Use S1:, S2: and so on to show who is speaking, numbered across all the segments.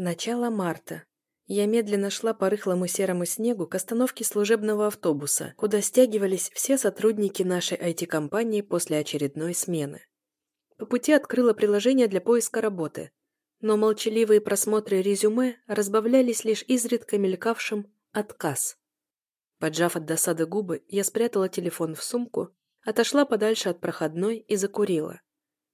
S1: Начало марта. Я медленно шла по рыхлому серому снегу к остановке служебного автобуса, куда стягивались все сотрудники нашей IT-компании после очередной смены. По пути открыла приложение для поиска работы, но молчаливые просмотры резюме разбавлялись лишь изредка мелькавшим «отказ». Поджав от досады губы, я спрятала телефон в сумку, отошла подальше от проходной и закурила.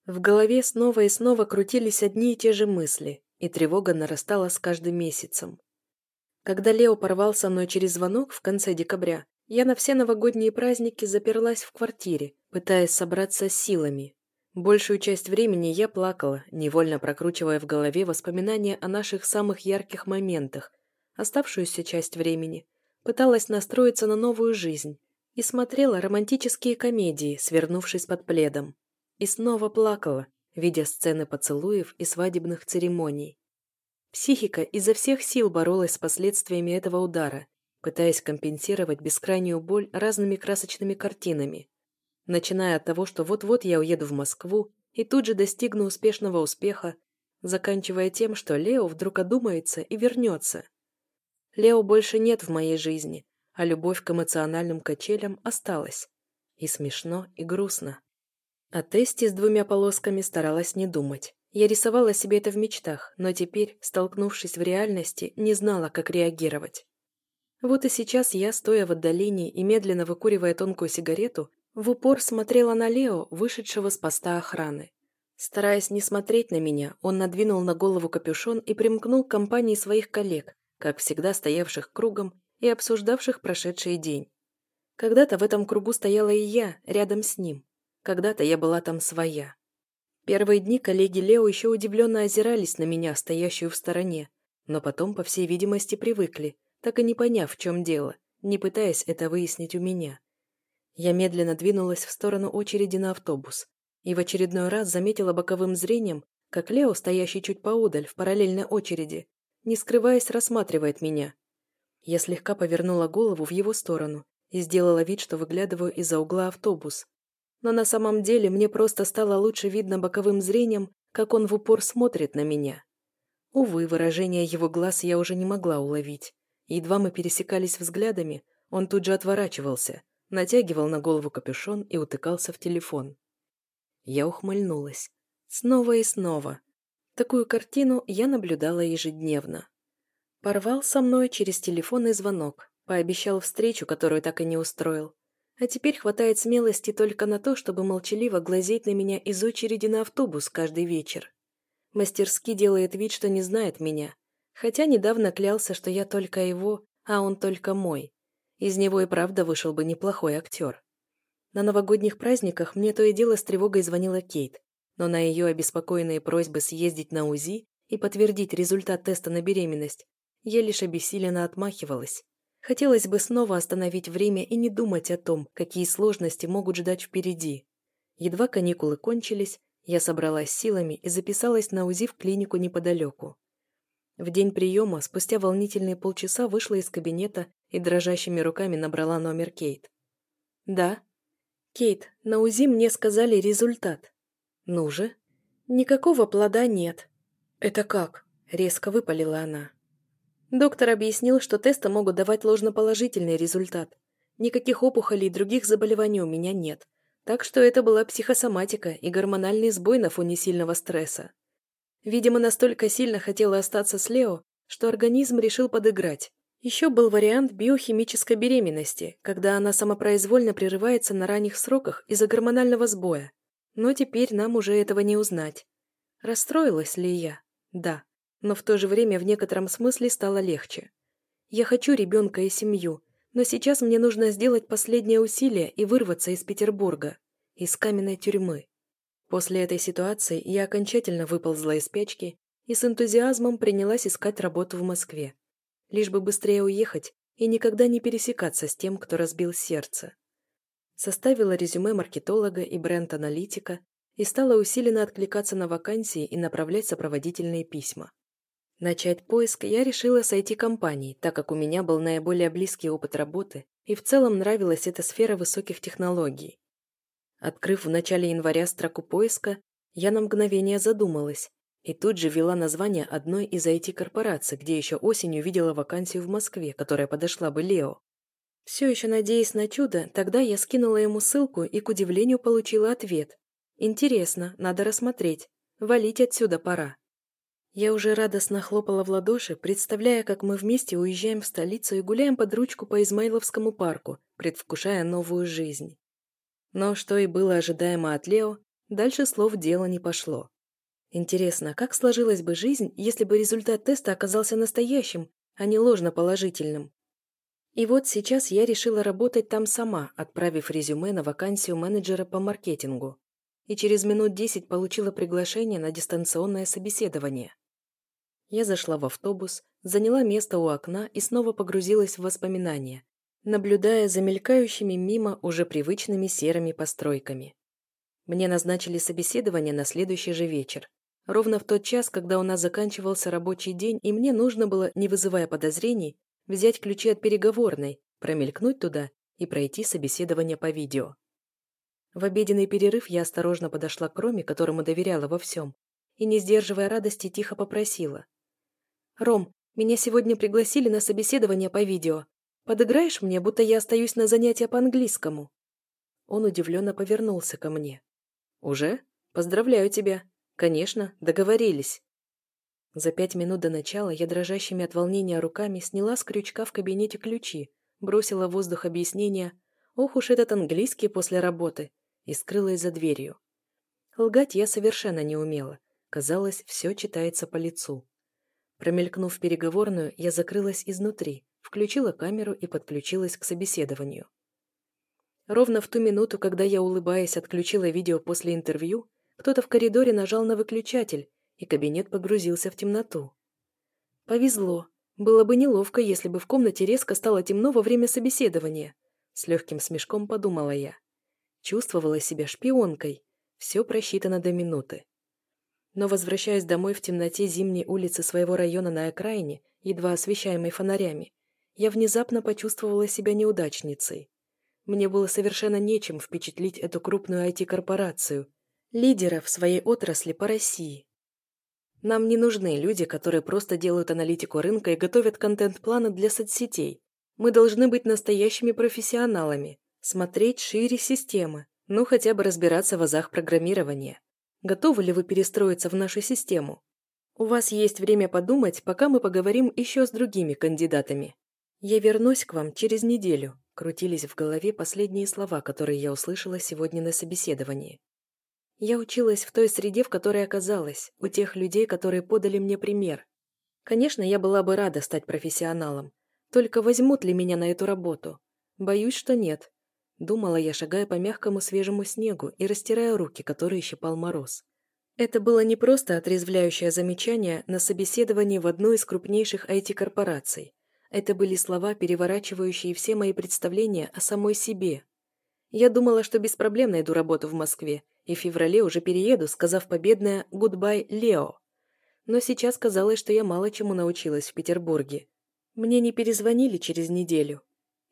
S1: В голове снова и снова крутились одни и те же мысли, и тревога нарастала с каждым месяцем. Когда Лео порвал со мной через звонок в конце декабря, я на все новогодние праздники заперлась в квартире, пытаясь собраться силами. Большую часть времени я плакала, невольно прокручивая в голове воспоминания о наших самых ярких моментах. Оставшуюся часть времени пыталась настроиться на новую жизнь и смотрела романтические комедии, свернувшись под пледом. И снова плакала, видя сцены поцелуев и свадебных церемоний. Психика изо всех сил боролась с последствиями этого удара, пытаясь компенсировать бескрайнюю боль разными красочными картинами. Начиная от того, что вот-вот я уеду в Москву и тут же достигну успешного успеха, заканчивая тем, что Лео вдруг одумается и вернется. Лео больше нет в моей жизни, а любовь к эмоциональным качелям осталась. И смешно, и грустно. О тесте с двумя полосками старалась не думать. Я рисовала себе это в мечтах, но теперь, столкнувшись в реальности, не знала, как реагировать. Вот и сейчас я, стоя в отдалении и медленно выкуривая тонкую сигарету, в упор смотрела на Лео, вышедшего с поста охраны. Стараясь не смотреть на меня, он надвинул на голову капюшон и примкнул к компании своих коллег, как всегда стоявших кругом и обсуждавших прошедший день. Когда-то в этом кругу стояла и я, рядом с ним. Когда-то я была там своя. Первые дни коллеги Лео еще удивленно озирались на меня, стоящую в стороне, но потом, по всей видимости, привыкли, так и не поняв, в чем дело, не пытаясь это выяснить у меня. Я медленно двинулась в сторону очереди на автобус и в очередной раз заметила боковым зрением, как Лео, стоящий чуть поодаль, в параллельной очереди, не скрываясь, рассматривает меня. Я слегка повернула голову в его сторону и сделала вид, что выглядываю из-за угла автобус, но на самом деле мне просто стало лучше видно боковым зрением, как он в упор смотрит на меня. Увы, выражение его глаз я уже не могла уловить. Едва мы пересекались взглядами, он тут же отворачивался, натягивал на голову капюшон и утыкался в телефон. Я ухмыльнулась. Снова и снова. Такую картину я наблюдала ежедневно. Порвал со мной через телефонный звонок, пообещал встречу, которую так и не устроил, а теперь хватает смелости только на то, чтобы молчаливо глазеть на меня из очереди на автобус каждый вечер. Мастерски делает вид, что не знает меня, хотя недавно клялся, что я только его, а он только мой. Из него и правда вышел бы неплохой актер. На новогодних праздниках мне то и дело с тревогой звонила Кейт, но на ее обеспокоенные просьбы съездить на УЗИ и подтвердить результат теста на беременность я лишь обессиленно отмахивалась. Хотелось бы снова остановить время и не думать о том, какие сложности могут ждать впереди. Едва каникулы кончились, я собралась силами и записалась на УЗИ в клинику неподалеку. В день приема, спустя волнительные полчаса, вышла из кабинета и дрожащими руками набрала номер Кейт. «Да?» «Кейт, на УЗИ мне сказали результат». «Ну же?» «Никакого плода нет». «Это как?» — резко выпалила она. Доктор объяснил, что тесты могут давать ложноположительный результат. Никаких опухолей и других заболеваний у меня нет. Так что это была психосоматика и гормональный сбой на фоне сильного стресса. Видимо, настолько сильно хотела остаться с Лео, что организм решил подыграть. Еще был вариант биохимической беременности, когда она самопроизвольно прерывается на ранних сроках из-за гормонального сбоя. Но теперь нам уже этого не узнать. Расстроилась ли я? Да но в то же время в некотором смысле стало легче. Я хочу ребенка и семью, но сейчас мне нужно сделать последнее усилие и вырваться из Петербурга, из каменной тюрьмы. После этой ситуации я окончательно выползла из печки и с энтузиазмом принялась искать работу в Москве, лишь бы быстрее уехать и никогда не пересекаться с тем, кто разбил сердце. Составила резюме маркетолога и бренд-аналитика и стала усиленно откликаться на вакансии и направлять сопроводительные письма. Начать поиск я решила с IT-компаний, так как у меня был наиболее близкий опыт работы и в целом нравилась эта сфера высоких технологий. Открыв в начале января строку поиска, я на мгновение задумалась, И тут же ввела название одной из IT-корпораций, где еще осенью видела вакансию в Москве, которая подошла бы Лео. Все еще надеясь на чудо, тогда я скинула ему ссылку и, к удивлению, получила ответ. Интересно, надо рассмотреть. Валить отсюда пора. Я уже радостно хлопала в ладоши, представляя, как мы вместе уезжаем в столицу и гуляем под ручку по Измайловскому парку, предвкушая новую жизнь. Но что и было ожидаемо от Лео, дальше слов дело не пошло. Интересно, как сложилась бы жизнь, если бы результат теста оказался настоящим, а не ложно-положительным? И вот сейчас я решила работать там сама, отправив резюме на вакансию менеджера по маркетингу. И через минут десять получила приглашение на дистанционное собеседование. Я зашла в автобус, заняла место у окна и снова погрузилась в воспоминания, наблюдая за мелькающими мимо уже привычными серыми постройками. Мне назначили собеседование на следующий же вечер, ровно в тот час, когда у нас заканчивался рабочий день, и мне нужно было, не вызывая подозрений, взять ключи от переговорной, промелькнуть туда и пройти собеседование по видео. В обеденный перерыв я осторожно подошла к Роме, которому доверяла во всем, и, не сдерживая радости, тихо попросила. «Ром, меня сегодня пригласили на собеседование по видео. Подыграешь мне, будто я остаюсь на занятия по английскому?» Он удивленно повернулся ко мне. «Уже? Поздравляю тебя. Конечно, договорились». За пять минут до начала я дрожащими от волнения руками сняла с крючка в кабинете ключи, бросила в воздух объяснение «Ох уж этот английский после работы» и скрылась за дверью. Лгать я совершенно не умела. Казалось, все читается по лицу. Промелькнув переговорную, я закрылась изнутри, включила камеру и подключилась к собеседованию. Ровно в ту минуту, когда я, улыбаясь, отключила видео после интервью, кто-то в коридоре нажал на выключатель, и кабинет погрузился в темноту. Повезло. Было бы неловко, если бы в комнате резко стало темно во время собеседования. С легким смешком подумала я. Чувствовала себя шпионкой. Все просчитано до минуты. Но, возвращаясь домой в темноте зимней улицы своего района на окраине, едва освещаемой фонарями, я внезапно почувствовала себя неудачницей. Мне было совершенно нечем впечатлить эту крупную IT-корпорацию, лидера в своей отрасли по России. Нам не нужны люди, которые просто делают аналитику рынка и готовят контент-планы для соцсетей. Мы должны быть настоящими профессионалами, смотреть шире системы, ну хотя бы разбираться в азах программирования. Готовы ли вы перестроиться в нашу систему? У вас есть время подумать, пока мы поговорим еще с другими кандидатами. Я вернусь к вам через неделю. Крутились в голове последние слова, которые я услышала сегодня на собеседовании. Я училась в той среде, в которой оказалась, у тех людей, которые подали мне пример. Конечно, я была бы рада стать профессионалом. Только возьмут ли меня на эту работу? Боюсь, что нет. Думала я, шагая по мягкому свежему снегу и растирая руки, которые щипал мороз. Это было не просто отрезвляющее замечание на собеседовании в одну из крупнейших IT-корпораций. Это были слова, переворачивающие все мои представления о самой себе. Я думала, что без проблем найду работу в Москве, и в феврале уже перееду, сказав победное «Goodbye, Лео». Но сейчас казалось, что я мало чему научилась в Петербурге. Мне не перезвонили через неделю.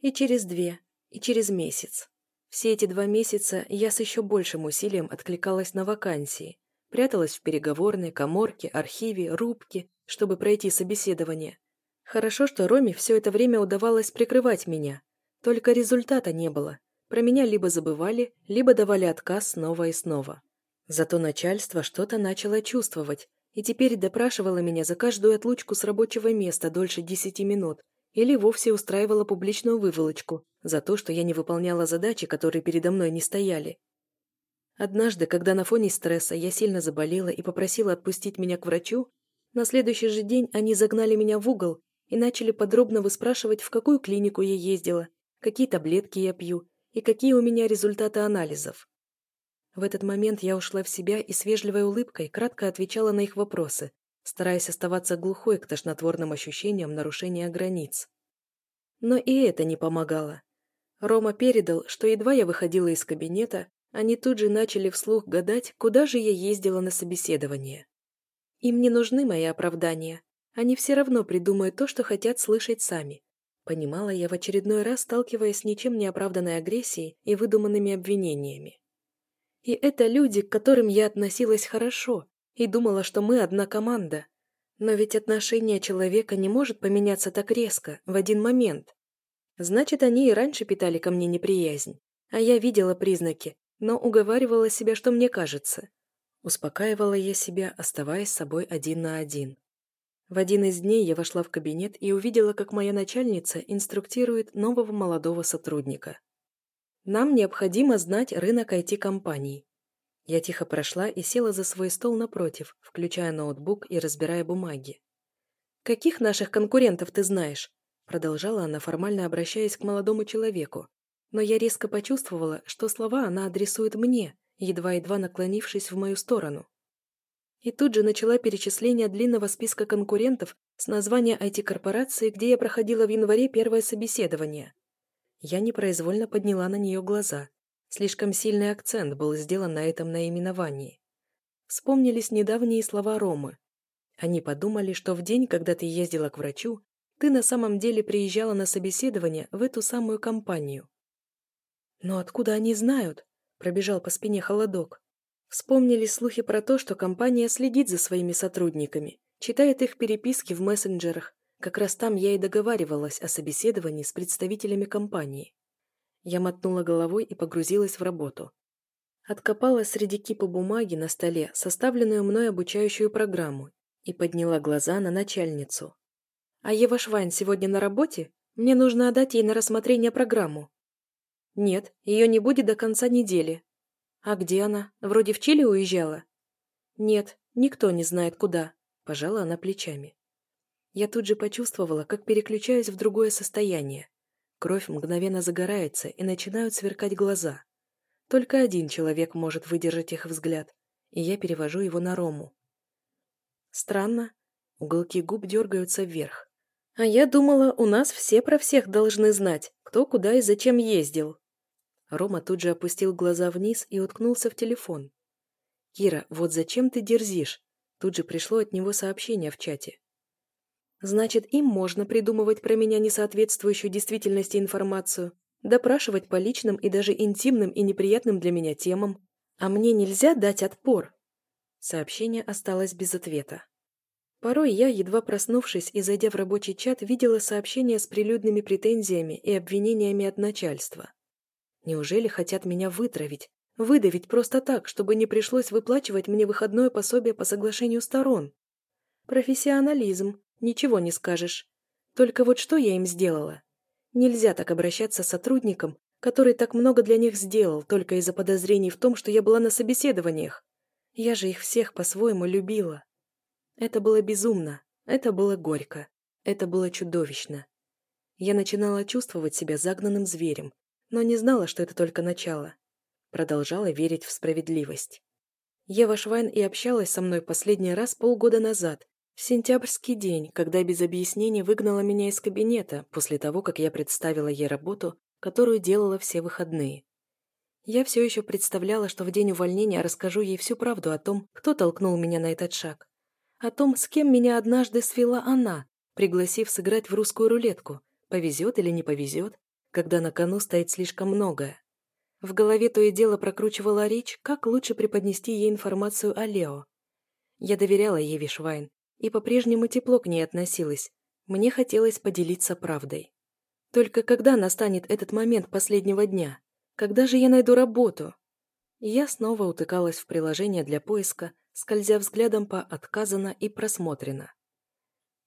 S1: И через две и через месяц. Все эти два месяца я с еще большим усилием откликалась на вакансии, пряталась в переговорной, коморке, архиве, рубке, чтобы пройти собеседование. Хорошо, что Роме все это время удавалось прикрывать меня. Только результата не было. Про меня либо забывали, либо давали отказ снова и снова. Зато начальство что-то начало чувствовать, и теперь допрашивало меня за каждую отлучку с рабочего места дольше десяти минут, или вовсе устраивала публичную выволочку за то, что я не выполняла задачи, которые передо мной не стояли. Однажды, когда на фоне стресса я сильно заболела и попросила отпустить меня к врачу, на следующий же день они загнали меня в угол и начали подробно выспрашивать, в какую клинику я ездила, какие таблетки я пью и какие у меня результаты анализов. В этот момент я ушла в себя и с вежливой улыбкой кратко отвечала на их вопросы, стараясь оставаться глухой к тошнотворным ощущениям нарушения границ. Но и это не помогало. Рома передал, что едва я выходила из кабинета, они тут же начали вслух гадать, куда же я ездила на собеседование. Им не нужны мои оправдания. Они все равно придумают то, что хотят слышать сами. Понимала я в очередной раз, сталкиваясь с ничем не оправданной агрессией и выдуманными обвинениями. И это люди, к которым я относилась хорошо, и думала, что мы одна команда. Но ведь отношение человека не может поменяться так резко, в один момент. Значит, они и раньше питали ко мне неприязнь. А я видела признаки, но уговаривала себя, что мне кажется. Успокаивала я себя, оставаясь с собой один на один. В один из дней я вошла в кабинет и увидела, как моя начальница инструктирует нового молодого сотрудника. Нам необходимо знать рынок IT-компаний. Я тихо прошла и села за свой стол напротив, включая ноутбук и разбирая бумаги. «Каких наших конкурентов ты знаешь?» Продолжала она, формально обращаясь к молодому человеку. Но я резко почувствовала, что слова она адресует мне, едва-едва наклонившись в мою сторону и тут же начала перечисление длинного списка конкурентов с названия IT-корпорации, где я проходила в январе первое собеседование. Я непроизвольно подняла на нее глаза. Слишком сильный акцент был сделан на этом наименовании. Вспомнились недавние слова Ромы. Они подумали, что в день, когда ты ездила к врачу, ты на самом деле приезжала на собеседование в эту самую компанию. «Но откуда они знают?» – пробежал по спине холодок. Вспомнили слухи про то, что компания следит за своими сотрудниками, читает их переписки в мессенджерах. Как раз там я и договаривалась о собеседовании с представителями компании. Я мотнула головой и погрузилась в работу. Откопала среди кипа бумаги на столе составленную мной обучающую программу и подняла глаза на начальницу. «А Ева Швайн сегодня на работе? Мне нужно отдать ей на рассмотрение программу». «Нет, ее не будет до конца недели», «А где она? Вроде в Чили уезжала?» «Нет, никто не знает, куда», – пожала она плечами. Я тут же почувствовала, как переключаюсь в другое состояние. Кровь мгновенно загорается и начинают сверкать глаза. Только один человек может выдержать их взгляд, и я перевожу его на Рому. Странно. Уголки губ дергаются вверх. А я думала, у нас все про всех должны знать, кто куда и зачем ездил. Рома тут же опустил глаза вниз и уткнулся в телефон. «Кира, вот зачем ты дерзишь?» Тут же пришло от него сообщение в чате. «Значит, им можно придумывать про меня несоответствующую действительности информацию, допрашивать по личным и даже интимным и неприятным для меня темам, а мне нельзя дать отпор?» Сообщение осталось без ответа. Порой я, едва проснувшись и зайдя в рабочий чат, видела сообщения с прилюдными претензиями и обвинениями от начальства. Неужели хотят меня вытравить, выдавить просто так, чтобы не пришлось выплачивать мне выходное пособие по соглашению сторон? Профессионализм, ничего не скажешь. Только вот что я им сделала? Нельзя так обращаться с сотрудником, который так много для них сделал, только из-за подозрений в том, что я была на собеседованиях. Я же их всех по-своему любила. Это было безумно, это было горько, это было чудовищно. Я начинала чувствовать себя загнанным зверем, но не знала, что это только начало. Продолжала верить в справедливость. Ева Швайн и общалась со мной последний раз полгода назад, в сентябрьский день, когда без объяснений выгнала меня из кабинета после того, как я представила ей работу, которую делала все выходные. Я все еще представляла, что в день увольнения расскажу ей всю правду о том, кто толкнул меня на этот шаг. О том, с кем меня однажды свела она, пригласив сыграть в русскую рулетку, повезет или не повезет, когда на кону стоит слишком многое. В голове то и дело прокручивала речь, как лучше преподнести ей информацию о Лео. Я доверяла Еве Швайн и по-прежнему тепло к ней относилась. Мне хотелось поделиться правдой. Только когда настанет этот момент последнего дня? Когда же я найду работу? Я снова утыкалась в приложение для поиска, скользя взглядом по «отказано» и «просмотрено».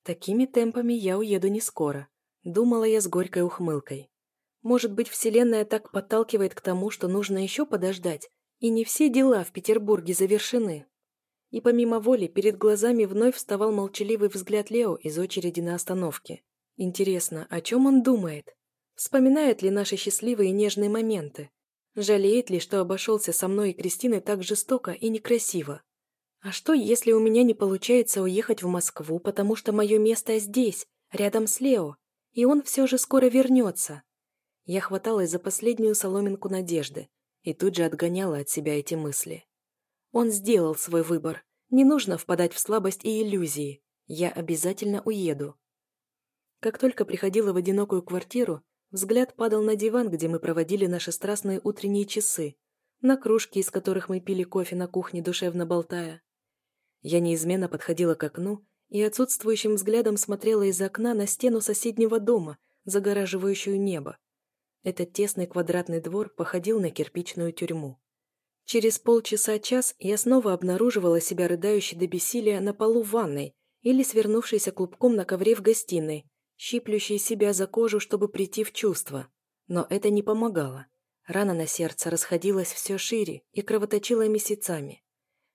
S1: Такими темпами я уеду не скоро, думала я с горькой ухмылкой. Может быть, Вселенная так подталкивает к тому, что нужно еще подождать, и не все дела в Петербурге завершены. И помимо воли перед глазами вновь вставал молчаливый взгляд Лео из очереди на остановке. Интересно, о чем он думает? Вспоминает ли наши счастливые и нежные моменты? Жалеет ли, что обошелся со мной и Кристиной так жестоко и некрасиво? А что, если у меня не получается уехать в Москву, потому что мое место здесь, рядом с Лео, и он все же скоро вернется? Я хваталась за последнюю соломинку надежды и тут же отгоняла от себя эти мысли. Он сделал свой выбор. Не нужно впадать в слабость и иллюзии. Я обязательно уеду. Как только приходила в одинокую квартиру, взгляд падал на диван, где мы проводили наши страстные утренние часы, на кружки, из которых мы пили кофе на кухне, душевно болтая. Я неизменно подходила к окну и отсутствующим взглядом смотрела из окна на стену соседнего дома, загораживающую небо. Этот тесный квадратный двор походил на кирпичную тюрьму. Через полчаса-час я снова обнаруживала себя рыдающей до бессилия на полу ванной или свернувшейся клубком на ковре в гостиной, щиплющей себя за кожу, чтобы прийти в чувство. Но это не помогало. Рана на сердце расходилась все шире и кровоточила месяцами.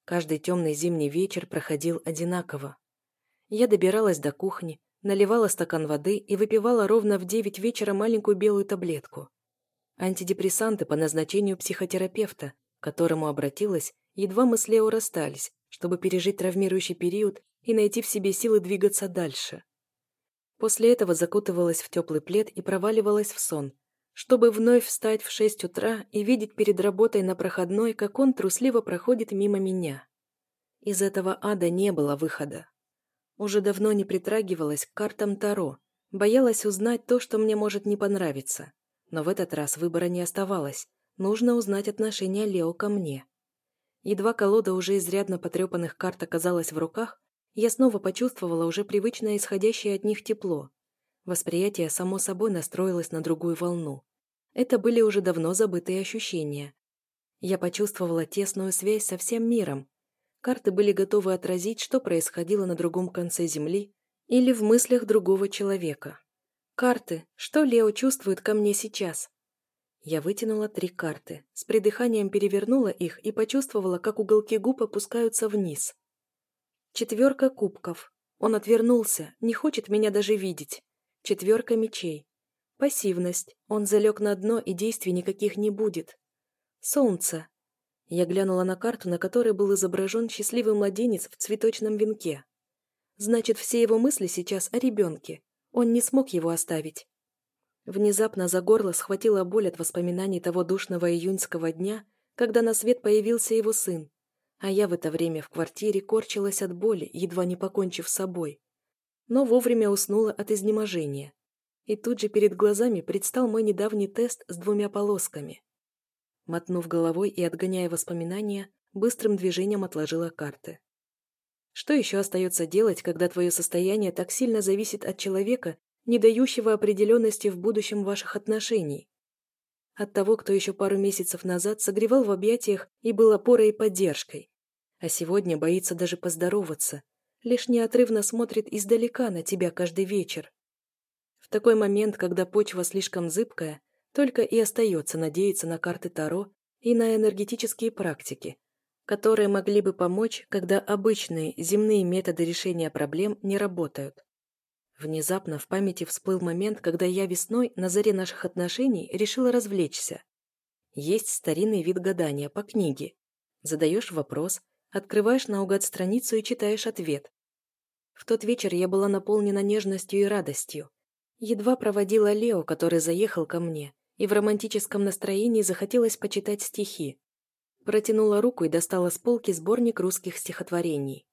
S1: Каждый темный зимний вечер проходил одинаково. Я добиралась до кухни, наливала стакан воды и выпивала ровно в девять вечера маленькую белую таблетку. Антидепрессанты по назначению психотерапевта, к которому обратилась, едва мы с Лео расстались, чтобы пережить травмирующий период и найти в себе силы двигаться дальше. После этого закутывалась в теплый плед и проваливалась в сон, чтобы вновь встать в шесть утра и видеть перед работой на проходной, как он трусливо проходит мимо меня. Из этого ада не было выхода. Уже давно не притрагивалась к картам Таро, боялась узнать то, что мне может не понравиться. Но в этот раз выбора не оставалось, нужно узнать отношение Лео ко мне. Едва колода уже изрядно потрепанных карт оказалась в руках, я снова почувствовала уже привычное исходящее от них тепло. Восприятие само собой настроилось на другую волну. Это были уже давно забытые ощущения. Я почувствовала тесную связь со всем миром, Карты были готовы отразить, что происходило на другом конце Земли или в мыслях другого человека. Карты, что Лео чувствует ко мне сейчас? Я вытянула три карты, с придыханием перевернула их и почувствовала, как уголки губ опускаются вниз. Четверка кубков. Он отвернулся, не хочет меня даже видеть. Четверка мечей. Пассивность. Он залег на дно, и действий никаких не будет. Солнце. Я глянула на карту, на которой был изображен счастливый младенец в цветочном венке. Значит, все его мысли сейчас о ребенке. Он не смог его оставить. Внезапно за горло схватила боль от воспоминаний того душного июньского дня, когда на свет появился его сын, а я в это время в квартире корчилась от боли, едва не покончив с собой. Но вовремя уснула от изнеможения. И тут же перед глазами предстал мой недавний тест с двумя полосками. Мотнув головой и отгоняя воспоминания, быстрым движением отложила карты. Что еще остается делать, когда твое состояние так сильно зависит от человека, не дающего определенности в будущем ваших отношений? От того, кто еще пару месяцев назад согревал в объятиях и был опорой и поддержкой, а сегодня боится даже поздороваться, лишь неотрывно смотрит издалека на тебя каждый вечер. В такой момент, когда почва слишком зыбкая, только и остается надеяться на карты Таро и на энергетические практики, которые могли бы помочь, когда обычные земные методы решения проблем не работают. Внезапно в памяти всплыл момент, когда я весной, на заре наших отношений, решила развлечься. Есть старинный вид гадания по книге. Задаешь вопрос, открываешь наугад страницу и читаешь ответ. В тот вечер я была наполнена нежностью и радостью. Едва проводила Лео, который заехал ко мне, и в романтическом настроении захотелось почитать стихи. Протянула руку и достала с полки сборник русских стихотворений.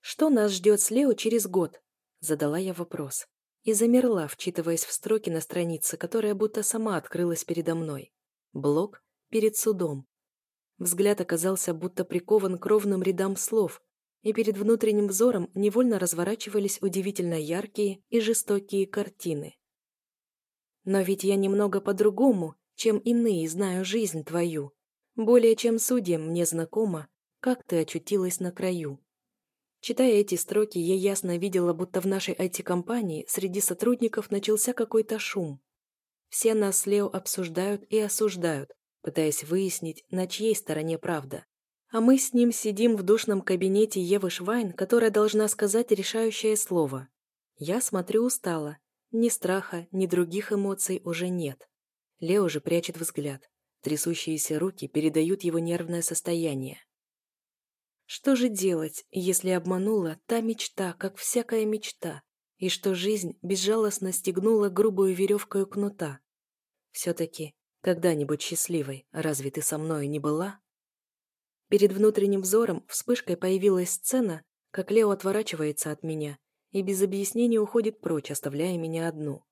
S1: «Что нас ждет с Лео через год?» Задала я вопрос. И замерла, вчитываясь в строки на странице, которая будто сама открылась передо мной. Блок перед судом. Взгляд оказался будто прикован к ровным рядам слов, и перед внутренним взором невольно разворачивались удивительно яркие и жестокие картины. Но ведь я немного по-другому, чем иные знаю жизнь твою. Более чем судьям мне знакомо, как ты очутилась на краю. Читая эти строки, я ясно видела, будто в нашей IT-компании среди сотрудников начался какой-то шум. Все нас Лео обсуждают и осуждают, пытаясь выяснить, на чьей стороне правда. А мы с ним сидим в душном кабинете Евы Швайн, которая должна сказать решающее слово. Я смотрю устало, ни страха, ни других эмоций уже нет. Лео же прячет взгляд. Трясущиеся руки передают его нервное состояние. Что же делать, если обманула та мечта, как всякая мечта, и что жизнь безжалостно стегнула грубую веревкою кнута? Все-таки когда-нибудь счастливой разве ты со мной не была? Перед внутренним взором вспышкой появилась сцена, как Лео отворачивается от меня и без объяснений уходит прочь, оставляя меня одну.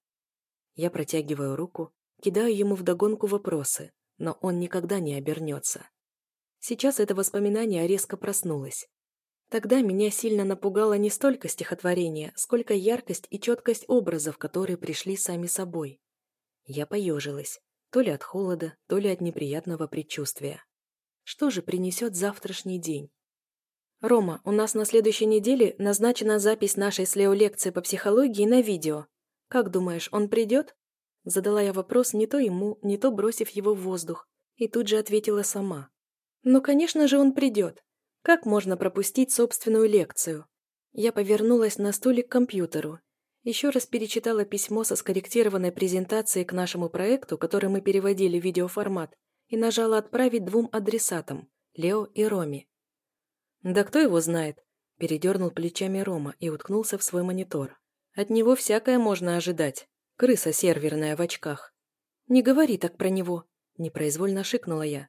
S1: Я протягиваю руку, кидаю ему вдогонку вопросы, но он никогда не обернется. Сейчас это воспоминание резко проснулось. Тогда меня сильно напугало не столько стихотворение, сколько яркость и четкость образов, которые пришли сами собой. Я поежилась, то ли от холода, то ли от неприятного предчувствия. Что же принесет завтрашний день? «Рома, у нас на следующей неделе назначена запись нашей с Лео лекции по психологии на видео. Как думаешь, он придет?» Задала я вопрос не то ему, не то бросив его в воздух, и тут же ответила сама. «Ну, конечно же, он придет. Как можно пропустить собственную лекцию?» Я повернулась на стуле к компьютеру. Еще раз перечитала письмо со скорректированной презентацией к нашему проекту, который мы переводили в видеоформат, и нажала «Отправить» двум адресатам – Лео и Роме. «Да кто его знает?» – передернул плечами Рома и уткнулся в свой монитор. «От него всякое можно ожидать. Крыса серверная в очках». «Не говори так про него», – непроизвольно шикнула я.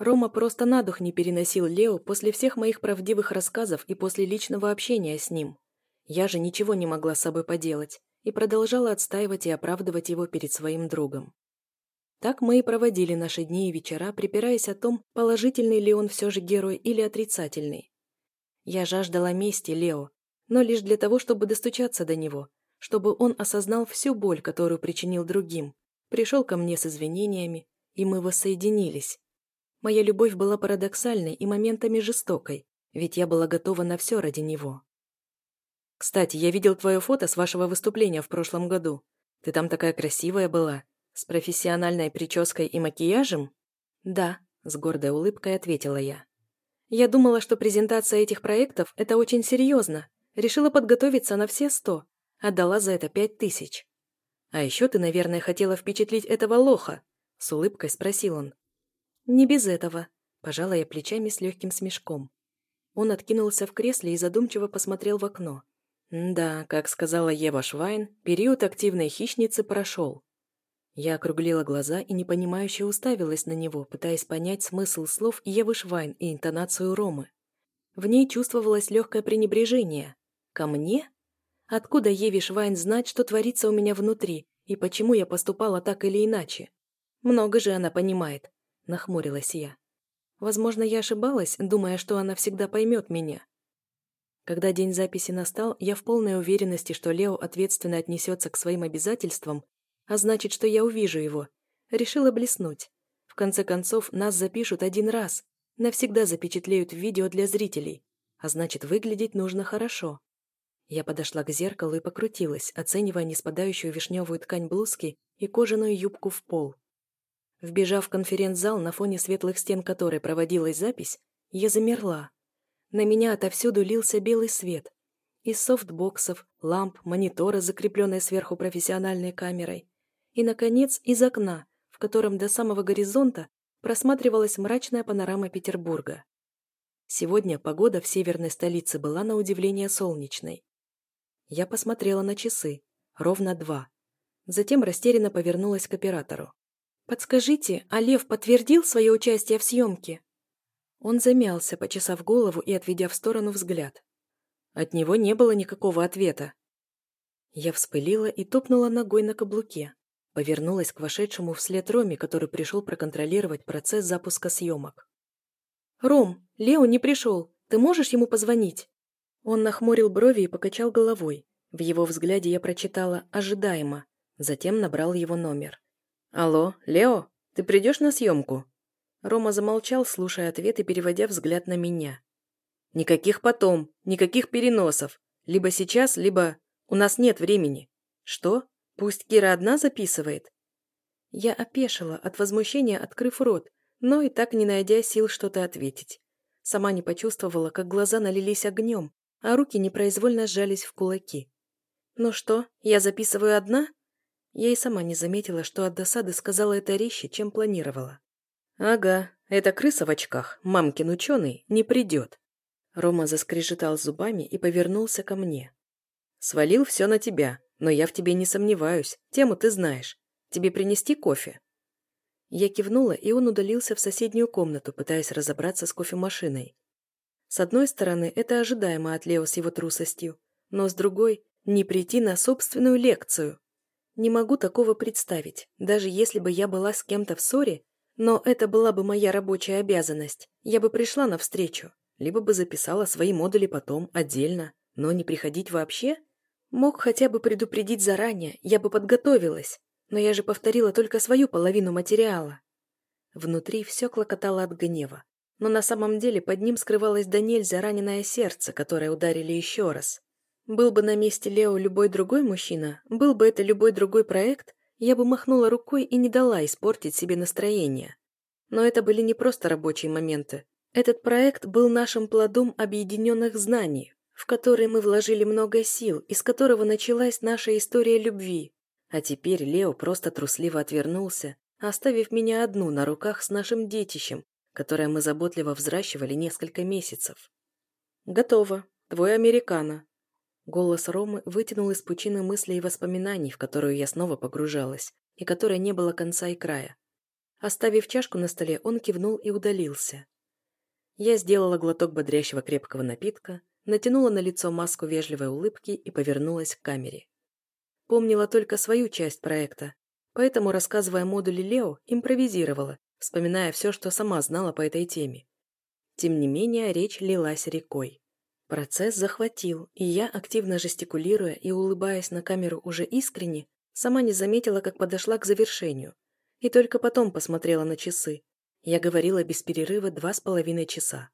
S1: Рома просто на дух не переносил Лео после всех моих правдивых рассказов и после личного общения с ним. Я же ничего не могла с собой поделать и продолжала отстаивать и оправдывать его перед своим другом. Так мы и проводили наши дни и вечера, припираясь о том, положительный ли он все же герой или отрицательный. Я жаждала мести Лео, но лишь для того, чтобы достучаться до него, чтобы он осознал всю боль, которую причинил другим, пришел ко мне с извинениями, и мы воссоединились. Моя любовь была парадоксальной и моментами жестокой, ведь я была готова на все ради него. «Кстати, я видел твое фото с вашего выступления в прошлом году. Ты там такая красивая была», «С профессиональной прической и макияжем?» «Да», — с гордой улыбкой ответила я. «Я думала, что презентация этих проектов — это очень серьезно. Решила подготовиться на все сто. Отдала за это пять тысяч». «А еще ты, наверное, хотела впечатлить этого лоха?» — с улыбкой спросил он. «Не без этого», — пожала я плечами с легким смешком. Он откинулся в кресле и задумчиво посмотрел в окно. «Да, как сказала Ева Швайн, период активной хищницы прошел. Я округлила глаза и непонимающе уставилась на него, пытаясь понять смысл слов Евы Швайн и интонацию Ромы. В ней чувствовалось легкое пренебрежение. Ко мне? Откуда Еве Швайн знать, что творится у меня внутри, и почему я поступала так или иначе? Много же она понимает, нахмурилась я. Возможно, я ошибалась, думая, что она всегда поймет меня. Когда день записи настал, я в полной уверенности, что Лео ответственно отнесется к своим обязательствам а значит, что я увижу его. Решила блеснуть. В конце концов, нас запишут один раз, навсегда запечатлеют в видео для зрителей, а значит, выглядеть нужно хорошо. Я подошла к зеркалу и покрутилась, оценивая неспадающую вишневую ткань блузки и кожаную юбку в пол. Вбежав в конференц-зал, на фоне светлых стен которой проводилась запись, я замерла. На меня отовсюду лился белый свет. Из софтбоксов, ламп, монитора, закрепленной сверху профессиональной камерой, и, наконец, из окна, в котором до самого горизонта просматривалась мрачная панорама Петербурга. Сегодня погода в северной столице была на удивление солнечной. Я посмотрела на часы. Ровно два. Затем растерянно повернулась к оператору. «Подскажите, а Лев подтвердил свое участие в съемке?» Он замялся, почесав голову и отведя в сторону взгляд. От него не было никакого ответа. Я вспылила и топнула ногой на каблуке. Повернулась к вошедшему вслед Роме, который пришел проконтролировать процесс запуска съемок. «Ром, Лео не пришел. Ты можешь ему позвонить?» Он нахмурил брови и покачал головой. В его взгляде я прочитала «ожидаемо». Затем набрал его номер. «Алло, Лео, ты придешь на съемку?» Рома замолчал, слушая ответ и переводя взгляд на меня. «Никаких потом, никаких переносов. Либо сейчас, либо... У нас нет времени». «Что?» Пусть Кира одна записывает. Я опешила от возмущения, открыв рот, но и так не найдя сил что-то ответить. Сама не почувствовала, как глаза налились огнем, а руки непроизвольно сжались в кулаки. «Ну что, я записываю одна?» Я и сама не заметила, что от досады сказала это резче, чем планировала. «Ага, эта крыса в очках, мамкин ученый, не придет». Рома заскрежетал зубами и повернулся ко мне. «Свалил все на тебя. Но я в тебе не сомневаюсь. Тему ты знаешь. Тебе принести кофе?» Я кивнула, и он удалился в соседнюю комнату, пытаясь разобраться с кофемашиной. С одной стороны, это ожидаемо от Лео с его трусостью, но с другой – не прийти на собственную лекцию. Не могу такого представить, даже если бы я была с кем-то в ссоре, но это была бы моя рабочая обязанность, я бы пришла навстречу. Либо бы записала свои модули потом, отдельно, но не приходить вообще? Мог хотя бы предупредить заранее, я бы подготовилась. Но я же повторила только свою половину материала. Внутри все клокотало от гнева. Но на самом деле под ним скрывалось до нельзя раненое сердце, которое ударили еще раз. Был бы на месте Лео любой другой мужчина, был бы это любой другой проект, я бы махнула рукой и не дала испортить себе настроение. Но это были не просто рабочие моменты. Этот проект был нашим плодом объединенных знаний, в который мы вложили много сил, из которого началась наша история любви. А теперь Лео просто трусливо отвернулся, оставив меня одну на руках с нашим детищем, которое мы заботливо взращивали несколько месяцев. «Готово. Твой американо». Голос Ромы вытянул из пучины мыслей и воспоминаний, в которую я снова погружалась, и которой не было конца и края. Оставив чашку на столе, он кивнул и удалился. Я сделала глоток бодрящего крепкого напитка, натянула на лицо маску вежливой улыбки и повернулась к камере. Помнила только свою часть проекта, поэтому, рассказывая модули Лео, импровизировала, вспоминая все, что сама знала по этой теме. Тем не менее, речь лилась рекой. Процесс захватил, и я, активно жестикулируя и улыбаясь на камеру уже искренне, сама не заметила, как подошла к завершению, и только потом посмотрела на часы. Я говорила без перерыва два с половиной часа.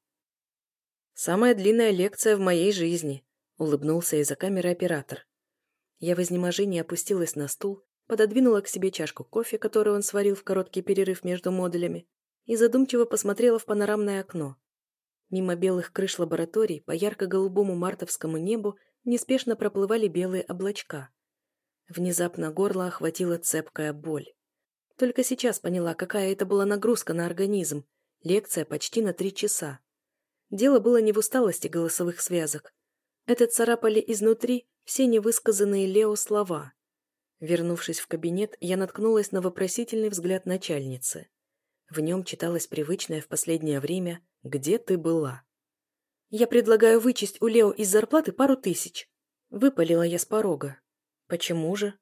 S1: «Самая длинная лекция в моей жизни», — улыбнулся из-за камеры оператор. Я в изнеможении опустилась на стул, пододвинула к себе чашку кофе, которую он сварил в короткий перерыв между модулями, и задумчиво посмотрела в панорамное окно. Мимо белых крыш лабораторий по ярко-голубому мартовскому небу неспешно проплывали белые облачка. Внезапно горло охватила цепкая боль. Только сейчас поняла, какая это была нагрузка на организм. Лекция почти на три часа. Дело было не в усталости голосовых связок. Это царапали изнутри все невысказанные Лео слова. Вернувшись в кабинет, я наткнулась на вопросительный взгляд начальницы. В нем читалось привычное в последнее время «Где ты была?». «Я предлагаю вычесть у Лео из зарплаты пару тысяч». Выпалила я с порога. «Почему же?»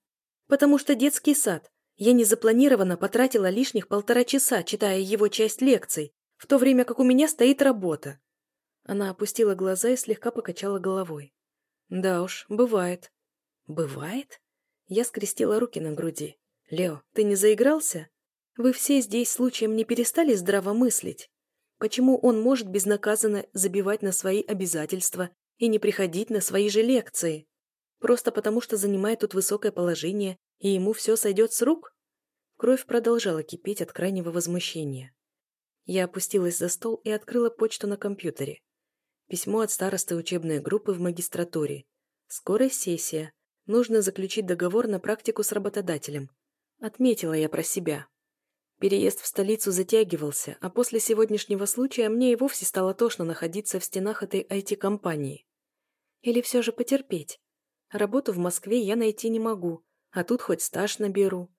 S1: «Потому что детский сад. Я незапланированно потратила лишних полтора часа, читая его часть лекций, в то время как у меня стоит работа. Она опустила глаза и слегка покачала головой. «Да уж, бывает». «Бывает?» Я скрестила руки на груди. «Лео, ты не заигрался? Вы все здесь случаем не перестали здраво мыслить? Почему он может безнаказанно забивать на свои обязательства и не приходить на свои же лекции? Просто потому, что занимает тут высокое положение, и ему все сойдет с рук?» Кровь продолжала кипеть от крайнего возмущения. Я опустилась за стол и открыла почту на компьютере. Письмо от старосты учебной группы в магистратуре. Скоро сессия. Нужно заключить договор на практику с работодателем. Отметила я про себя. Переезд в столицу затягивался, а после сегодняшнего случая мне и вовсе стало тошно находиться в стенах этой IT-компании. Или все же потерпеть? Работу в Москве я найти не могу, а тут хоть стаж наберу.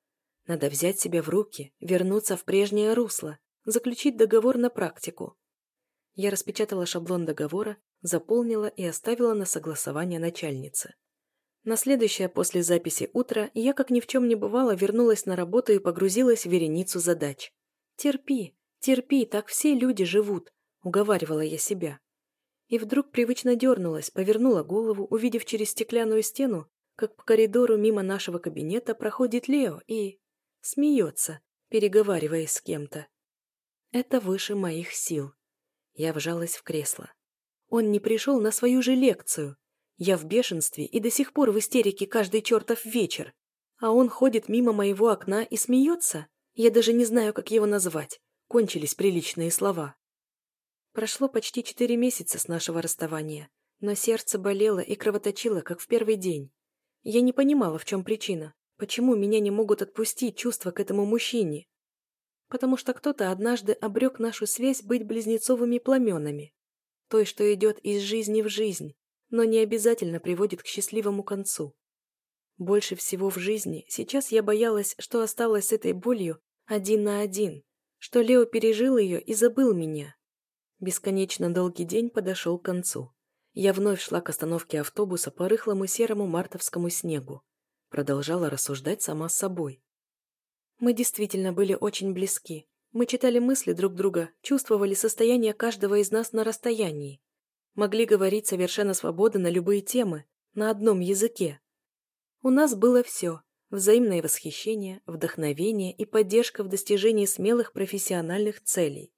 S1: Надо взять себя в руки, вернуться в прежнее русло, заключить договор на практику. Я распечатала шаблон договора, заполнила и оставила на согласование начальницы. На следующее после записи утро я, как ни в чем не бывало, вернулась на работу и погрузилась в вереницу задач. «Терпи, терпи, так все люди живут», — уговаривала я себя. И вдруг привычно дернулась, повернула голову, увидев через стеклянную стену, как по коридору мимо нашего кабинета проходит Лео и... смеется, переговариваясь с кем-то. Это выше моих сил. Я вжалась в кресло. Он не пришел на свою же лекцию. Я в бешенстве и до сих пор в истерике каждый чертов вечер. А он ходит мимо моего окна и смеется. Я даже не знаю, как его назвать. Кончились приличные слова. Прошло почти четыре месяца с нашего расставания, но сердце болело и кровоточило, как в первый день. Я не понимала, в чем причина, почему меня не могут отпустить чувства к этому мужчине потому что кто-то однажды обрек нашу связь быть близнецовыми пламенами, той, что идет из жизни в жизнь, но не обязательно приводит к счастливому концу. Больше всего в жизни сейчас я боялась, что осталась с этой болью один на один, что Лео пережил ее и забыл меня. Бесконечно долгий день подошел к концу. Я вновь шла к остановке автобуса по рыхлому серому мартовскому снегу. Продолжала рассуждать сама с собой. Мы действительно были очень близки. Мы читали мысли друг друга, чувствовали состояние каждого из нас на расстоянии. Могли говорить совершенно свободно на любые темы, на одном языке. У нас было все – взаимное восхищение, вдохновение и поддержка в достижении смелых профессиональных целей.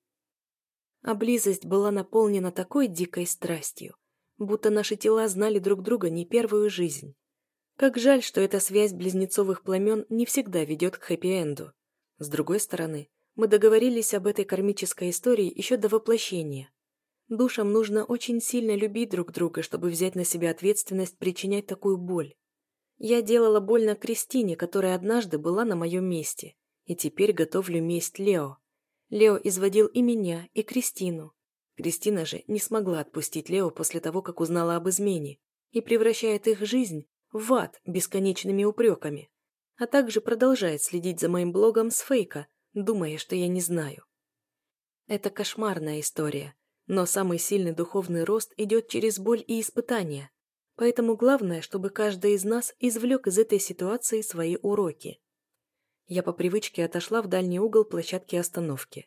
S1: А близость была наполнена такой дикой страстью, будто наши тела знали друг друга не первую жизнь. Как жаль, что эта связь близнецовых пламен не всегда ведет к хэппи-энду. С другой стороны, мы договорились об этой кармической истории еще до воплощения. Душам нужно очень сильно любить друг друга, чтобы взять на себя ответственность причинять такую боль. Я делала больно Кристине, которая однажды была на моем месте, и теперь готовлю месть Лео. Лео изводил и меня, и Кристину. Кристина же не смогла отпустить Лео после того, как узнала об измене, и превращает их жизнь в ад бесконечными упреками, а также продолжает следить за моим блогом с фейка, думая, что я не знаю. Это кошмарная история, но самый сильный духовный рост идет через боль и испытания, поэтому главное, чтобы каждый из нас извлек из этой ситуации свои уроки. Я по привычке отошла в дальний угол площадки остановки.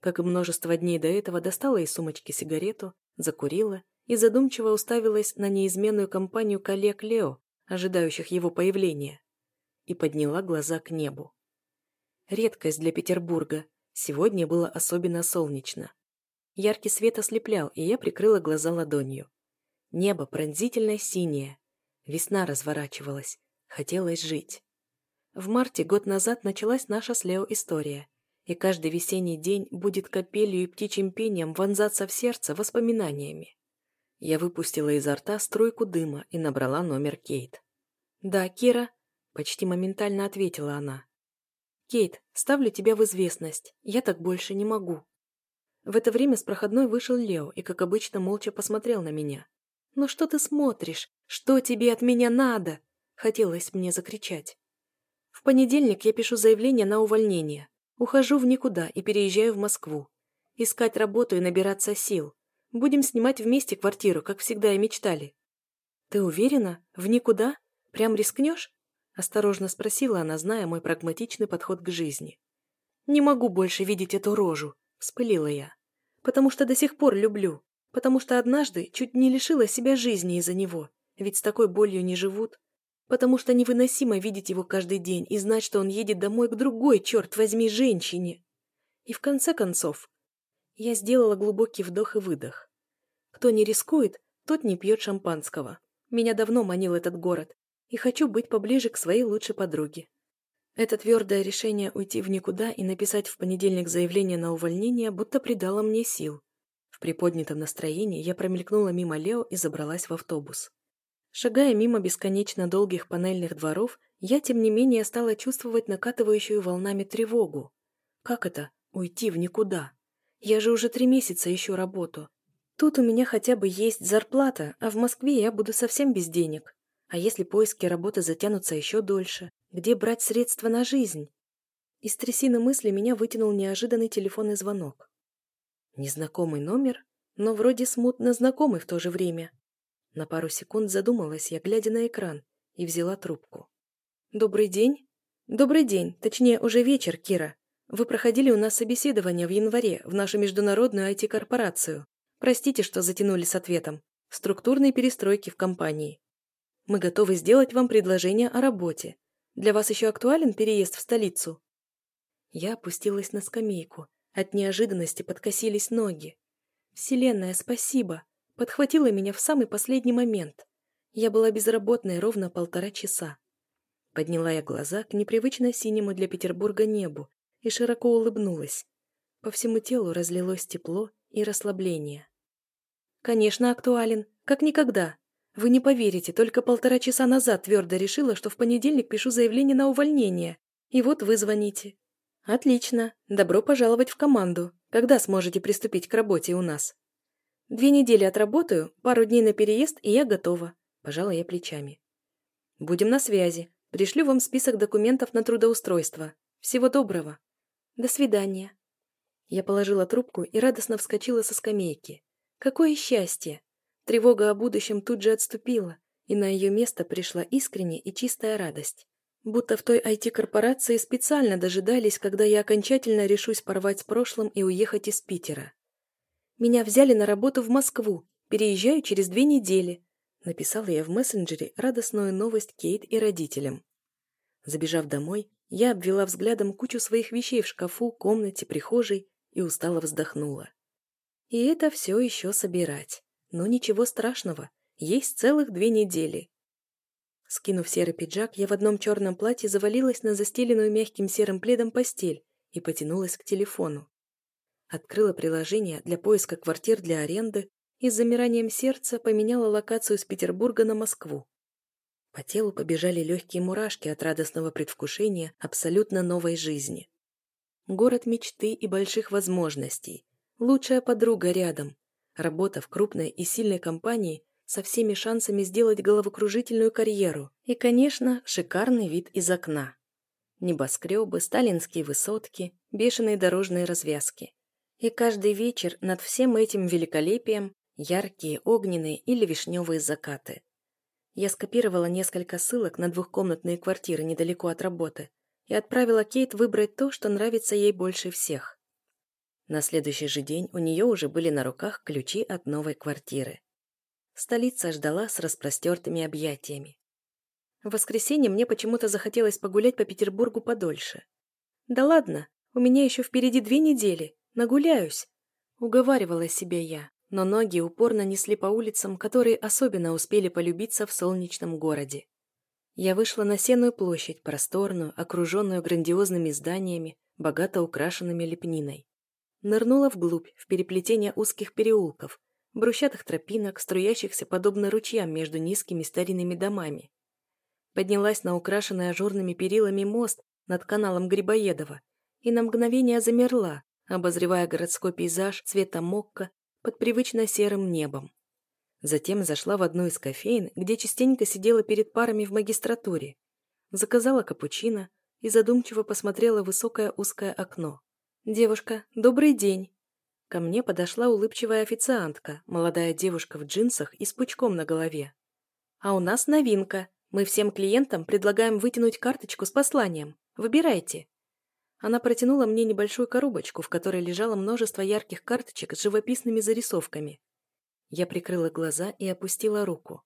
S1: Как и множество дней до этого, достала из сумочки сигарету, закурила и задумчиво уставилась на неизменную компанию коллег Лео, ожидающих его появления, и подняла глаза к небу. Редкость для Петербурга. Сегодня было особенно солнечно. Яркий свет ослеплял, и я прикрыла глаза ладонью. Небо пронзительно синее. Весна разворачивалась. Хотелось жить. В марте год назад началась наша с Лео история, и каждый весенний день будет капелью и птичьим пением вонзаться в сердце воспоминаниями. Я выпустила изо рта струйку дыма и набрала номер Кейт. «Да, Кира», — почти моментально ответила она. «Кейт, ставлю тебя в известность. Я так больше не могу». В это время с проходной вышел Лео и, как обычно, молча посмотрел на меня. «Ну что ты смотришь? Что тебе от меня надо?» Хотелось мне закричать. В понедельник я пишу заявление на увольнение. Ухожу в никуда и переезжаю в Москву. Искать работу и набираться сил. Будем снимать вместе квартиру, как всегда и мечтали. Ты уверена? В никуда? Прям рискнешь? Осторожно спросила она, зная мой прагматичный подход к жизни. «Не могу больше видеть эту рожу», — вспылила я. «Потому что до сих пор люблю. Потому что однажды чуть не лишила себя жизни из-за него. Ведь с такой болью не живут. Потому что невыносимо видеть его каждый день и знать, что он едет домой к другой, черт возьми, женщине. И в конце концов, я сделала глубокий вдох и выдох. Кто не рискует, тот не пьет шампанского. Меня давно манил этот город, и хочу быть поближе к своей лучшей подруге. Это твердое решение уйти в никуда и написать в понедельник заявление на увольнение будто придало мне сил. В приподнятом настроении я промелькнула мимо Лео и забралась в автобус. Шагая мимо бесконечно долгих панельных дворов, я, тем не менее, стала чувствовать накатывающую волнами тревогу. Как это — уйти в никуда? Я же уже три месяца ищу работу. Тут у меня хотя бы есть зарплата, а в Москве я буду совсем без денег. А если поиски работы затянутся еще дольше? Где брать средства на жизнь? Из трясины мысли меня вытянул неожиданный телефонный звонок. Незнакомый номер, но вроде смутно знакомый в то же время. На пару секунд задумалась я, глядя на экран, и взяла трубку. «Добрый день?» «Добрый день, точнее, уже вечер, Кира. Вы проходили у нас собеседование в январе в нашу международную IT-корпорацию. Простите, что затянули с ответом. Структурные перестройки в компании. Мы готовы сделать вам предложение о работе. Для вас еще актуален переезд в столицу?» Я опустилась на скамейку. От неожиданности подкосились ноги. «Вселенная, спасибо!» Подхватила меня в самый последний момент. Я была безработной ровно полтора часа. Подняла я глаза к непривычно синему для Петербурга небу и широко улыбнулась. По всему телу разлилось тепло и расслабление. «Конечно, актуален, как никогда», вы не поверите, только полтора часа назад твердо решила, что в понедельник пишу заявление на увольнение. И вот вы звоните. Отлично. Добро пожаловать в команду. Когда сможете приступить к работе у нас? Две недели отработаю, пару дней на переезд, и я готова. Пожала я плечами. Будем на связи. Пришлю вам список документов на трудоустройство. Всего доброго. До свидания. Я положила трубку и радостно вскочила со скамейки. Какое счастье! Тревога о будущем тут же отступила, и на ее место пришла искренняя и чистая радость. Будто в той IT-корпорации специально дожидались, когда я окончательно решусь порвать с прошлым и уехать из Питера. Меня взяли на работу в Москву, переезжаю через две недели. Написала я в мессенджере радостную новость Кейт и родителям. Забежав домой, я обвела взглядом кучу своих вещей в шкафу, комнате, прихожей и устало вздохнула. И это все еще собирать. Но ничего страшного, есть целых две недели. Скинув серый пиджак, я в одном черном платье завалилась на застеленную мягким серым пледом постель и потянулась к телефону. Открыла приложение для поиска квартир для аренды и с замиранием сердца поменяла локацию с Петербурга на Москву. По телу побежали легкие мурашки от радостного предвкушения абсолютно новой жизни. Город мечты и больших возможностей. Лучшая подруга рядом. Работа в крупной и сильной компании со всеми шансами сделать головокружительную карьеру. И, конечно, шикарный вид из окна. Небоскребы, сталинские высотки, бешеные дорожные развязки. И каждый вечер над всем этим великолепием яркие, огненные или вишневые закаты. Я скопировала несколько ссылок на двухкомнатные квартиры недалеко от работы и отправила Кейт выбрать то, что нравится ей больше всех. На следующий же день у нее уже были на руках ключи от новой квартиры. Столица ждала с распростертыми объятиями. В воскресенье мне почему-то захотелось погулять по Петербургу подольше. Да ладно, у меня еще впереди две недели, нагуляюсь. Уговаривала себя я, но ноги упорно несли по улицам, которые особенно успели полюбиться в солнечном городе. Я вышла на Сенную площадь, просторную, окруженную грандиозными зданиями, богато украшенными лепниной. Нырнула вглубь, в переплетение узких переулков, брусчатых тропинок, струящихся подобно ручьям между низкими старинными домами. Поднялась на украшенный ажурными перилами мост над каналом Грибоедова и на мгновение замерла, обозревая городской пейзаж цвета мокка под привычно серым небом. Затем зашла в одну из кофеин, где частенько сидела перед парами в магистратуре, заказала капучино и задумчиво посмотрела высокое узкое окно. «Девушка, добрый день!» Ко мне подошла улыбчивая официантка, молодая девушка в джинсах и с пучком на голове. «А у нас новинка. Мы всем клиентам предлагаем вытянуть карточку с посланием. Выбирайте». Она протянула мне небольшую коробочку, в которой лежало множество ярких карточек с живописными зарисовками. Я прикрыла глаза и опустила руку.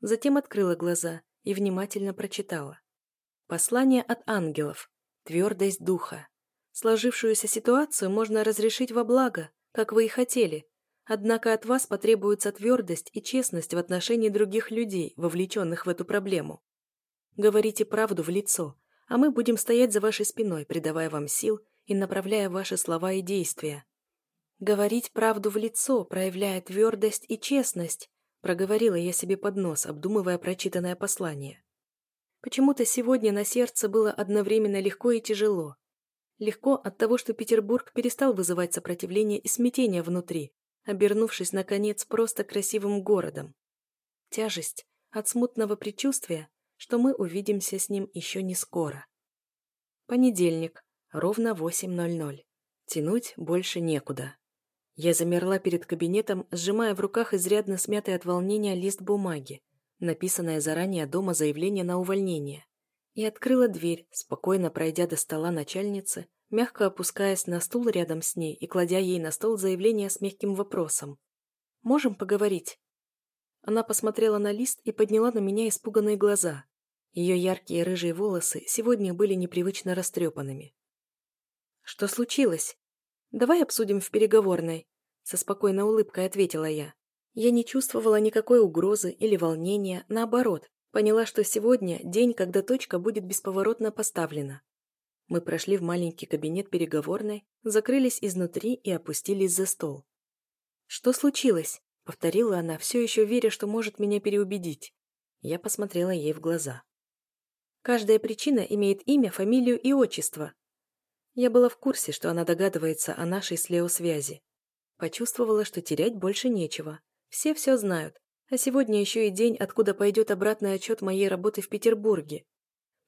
S1: Затем открыла глаза и внимательно прочитала. Послание от ангелов. Твердость духа. Сложившуюся ситуацию можно разрешить во благо, как вы и хотели. Однако от вас потребуется твердость и честность в отношении других людей, вовлеченных в эту проблему. Говорите правду в лицо, а мы будем стоять за вашей спиной, придавая вам сил и направляя ваши слова и действия. Говорить правду в лицо, проявляя твердость и честность, проговорила я себе под нос, обдумывая прочитанное послание. Почему-то сегодня на сердце было одновременно легко и тяжело. Легко от того, что Петербург перестал вызывать сопротивление и смятение внутри, обернувшись, наконец, просто красивым городом. Тяжесть от смутного предчувствия, что мы увидимся с ним еще не скоро. Понедельник, ровно 8.00. Тянуть больше некуда. Я замерла перед кабинетом, сжимая в руках изрядно смятый от волнения лист бумаги, написанное заранее дома заявление на увольнение и открыла дверь, спокойно пройдя до стола начальницы, мягко опускаясь на стул рядом с ней и кладя ей на стол заявление с мягким вопросом. «Можем поговорить?» Она посмотрела на лист и подняла на меня испуганные глаза. Ее яркие рыжие волосы сегодня были непривычно растрепанными. «Что случилось? Давай обсудим в переговорной», со спокойной улыбкой ответила я. Я не чувствовала никакой угрозы или волнения, наоборот, Поняла, что сегодня день, когда точка будет бесповоротно поставлена. Мы прошли в маленький кабинет переговорной, закрылись изнутри и опустились за стол. «Что случилось?» — повторила она, все еще веря, что может меня переубедить. Я посмотрела ей в глаза. «Каждая причина имеет имя, фамилию и отчество». Я была в курсе, что она догадывается о нашей с Лео связи. Почувствовала, что терять больше нечего. Все все знают, а сегодня еще и день, откуда пойдет обратный отчет моей работы в Петербурге.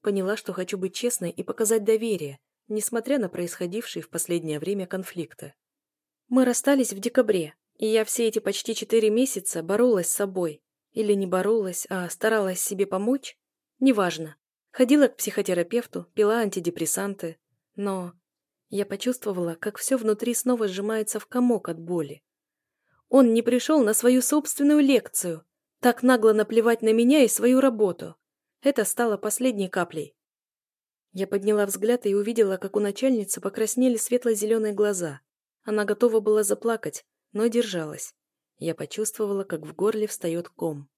S1: Поняла, что хочу быть честной и показать доверие, несмотря на происходившие в последнее время конфликты. Мы расстались в декабре, и я все эти почти четыре месяца боролась с собой. Или не боролась, а старалась себе помочь. Неважно. Ходила к психотерапевту, пила антидепрессанты. Но я почувствовала, как все внутри снова сжимается в комок от боли. Он не пришел на свою собственную лекцию. Так нагло наплевать на меня и свою работу. Это стало последней каплей. Я подняла взгляд и увидела, как у начальницы покраснели светло-зеленые глаза. Она готова была заплакать, но держалась. Я почувствовала, как в горле встает ком.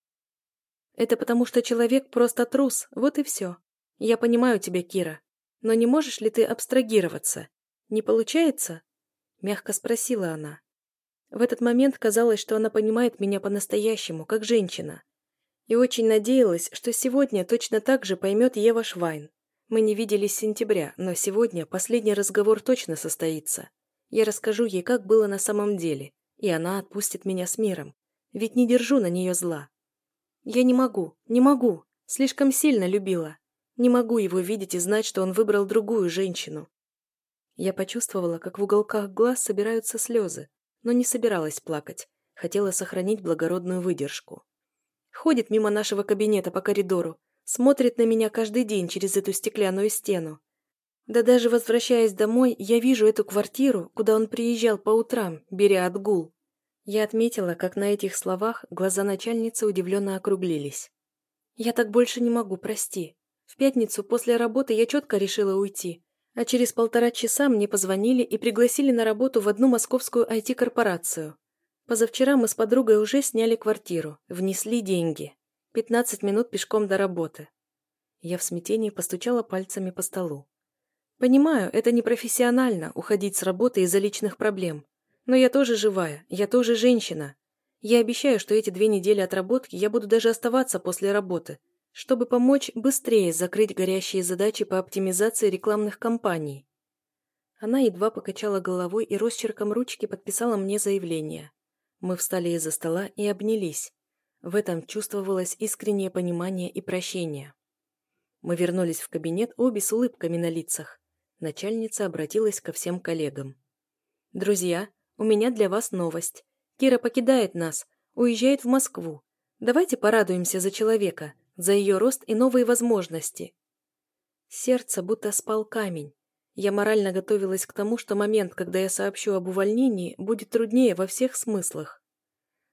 S1: «Это потому, что человек просто трус, вот и все. Я понимаю тебя, Кира. Но не можешь ли ты абстрагироваться? Не получается?» Мягко спросила она. В этот момент казалось, что она понимает меня по-настоящему, как женщина. И очень надеялась, что сегодня точно так же поймет Ева Швайн. Мы не виделись с сентября, но сегодня последний разговор точно состоится. Я расскажу ей, как было на самом деле, и она отпустит меня с миром. Ведь не держу на нее зла. Я не могу, не могу. Слишком сильно любила. Не могу его видеть и знать, что он выбрал другую женщину. Я почувствовала, как в уголках глаз собираются слезы, но не собиралась плакать. Хотела сохранить благородную выдержку. Ходит мимо нашего кабинета по коридору, смотрит на меня каждый день через эту стеклянную стену. Да даже возвращаясь домой, я вижу эту квартиру, куда он приезжал по утрам, беря отгул. Я отметила, как на этих словах глаза начальницы удивленно округлились. «Я так больше не могу, прости. В пятницу после работы я четко решила уйти, а через полтора часа мне позвонили и пригласили на работу в одну московскую IT-корпорацию. Позавчера мы с подругой уже сняли квартиру, внесли деньги. 15 минут пешком до работы. Я в смятении постучала пальцами по столу. Понимаю, это непрофессионально уходить с работы из-за личных проблем. Но я тоже живая, я тоже женщина. Я обещаю, что эти две недели отработки я буду даже оставаться после работы, чтобы помочь быстрее закрыть горящие задачи по оптимизации рекламных кампаний. Она едва покачала головой и росчерком ручки подписала мне заявление. Мы встали из-за стола и обнялись. В этом чувствовалось искреннее понимание и прощение. Мы вернулись в кабинет обе с улыбками на лицах. Начальница обратилась ко всем коллегам. «Друзья, у меня для вас новость. Кира покидает нас, уезжает в Москву. Давайте порадуемся за человека, за ее рост и новые возможности. Сердце будто спал камень. Я морально готовилась к тому, что момент, когда я сообщу об увольнении, будет труднее во всех смыслах.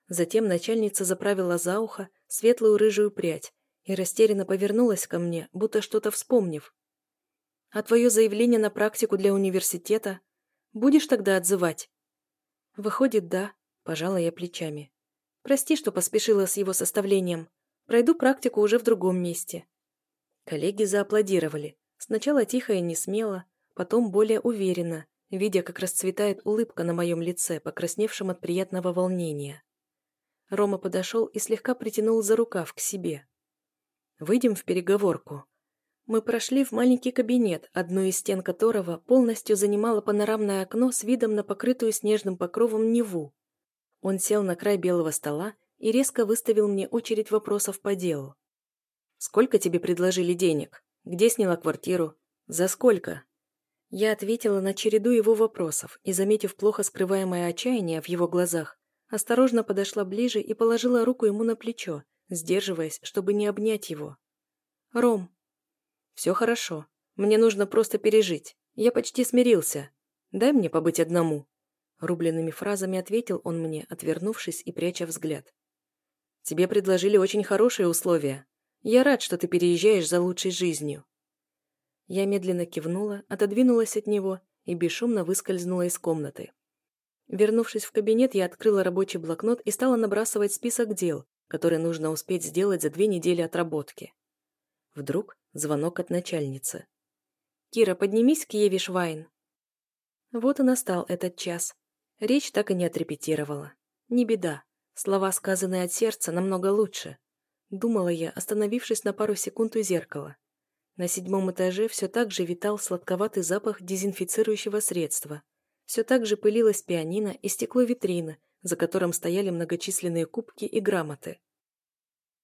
S1: Затем начальница заправила за ухо светлую рыжую прядь и растерянно повернулась ко мне, будто что-то вспомнив. «А твое заявление на практику для университета? Будешь тогда отзывать?» «Выходит, да», – пожала я плечами. «Прости, что поспешила с его составлением. Пройду практику уже в другом месте». Коллеги зааплодировали. Сначала тихо и не смело, потом более уверенно, видя, как расцветает улыбка на моем лице, покрасневшем от приятного волнения. Рома подошел и слегка притянул за рукав к себе. «Выйдем в переговорку». Мы прошли в маленький кабинет, одну из стен которого полностью занимало панорамное окно с видом на покрытую снежным покровом Неву. Он сел на край белого стола и резко выставил мне очередь вопросов по делу. «Сколько тебе предложили денег? Где сняла квартиру? За сколько?» Я ответила на череду его вопросов и, заметив плохо скрываемое отчаяние в его глазах, осторожно подошла ближе и положила руку ему на плечо, сдерживаясь, чтобы не обнять его. «Ром». «Все хорошо. Мне нужно просто пережить. Я почти смирился. Дай мне побыть одному». Рубленными фразами ответил он мне, отвернувшись и пряча взгляд. Тебе предложили очень хорошие условия. Я рад, что ты переезжаешь за лучшей жизнью». Я медленно кивнула, отодвинулась от него и бесшумно выскользнула из комнаты. Вернувшись в кабинет, я открыла рабочий блокнот и стала набрасывать список дел, которые нужно успеть сделать за две недели отработки. Вдруг звонок от начальницы. «Кира, поднимись к Еве Швайн». Вот и настал этот час. Речь так и не отрепетировала. Не беда. Слова, сказанные от сердца, намного лучше. Думала я, остановившись на пару секунд у зеркала. На седьмом этаже все так же витал сладковатый запах дезинфицирующего средства. Все так же пылилась пианино и стекло витрины, за которым стояли многочисленные кубки и грамоты.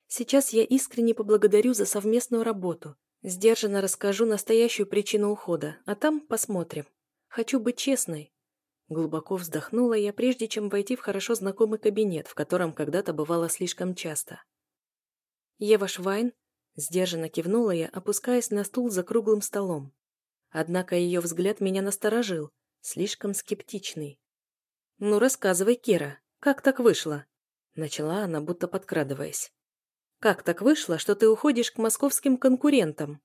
S1: Сейчас я искренне поблагодарю за совместную работу. Сдержанно расскажу настоящую причину ухода, а там посмотрим. Хочу быть честной, Глубоко вздохнула я, прежде чем войти в хорошо знакомый кабинет, в котором когда-то бывала слишком часто. «Ева Швайн?» Сдержанно кивнула я, опускаясь на стул за круглым столом. Однако ее взгляд меня насторожил, слишком скептичный. «Ну, рассказывай, Кира, как так вышло?» Начала она, будто подкрадываясь. «Как так вышло, что ты уходишь к московским конкурентам?»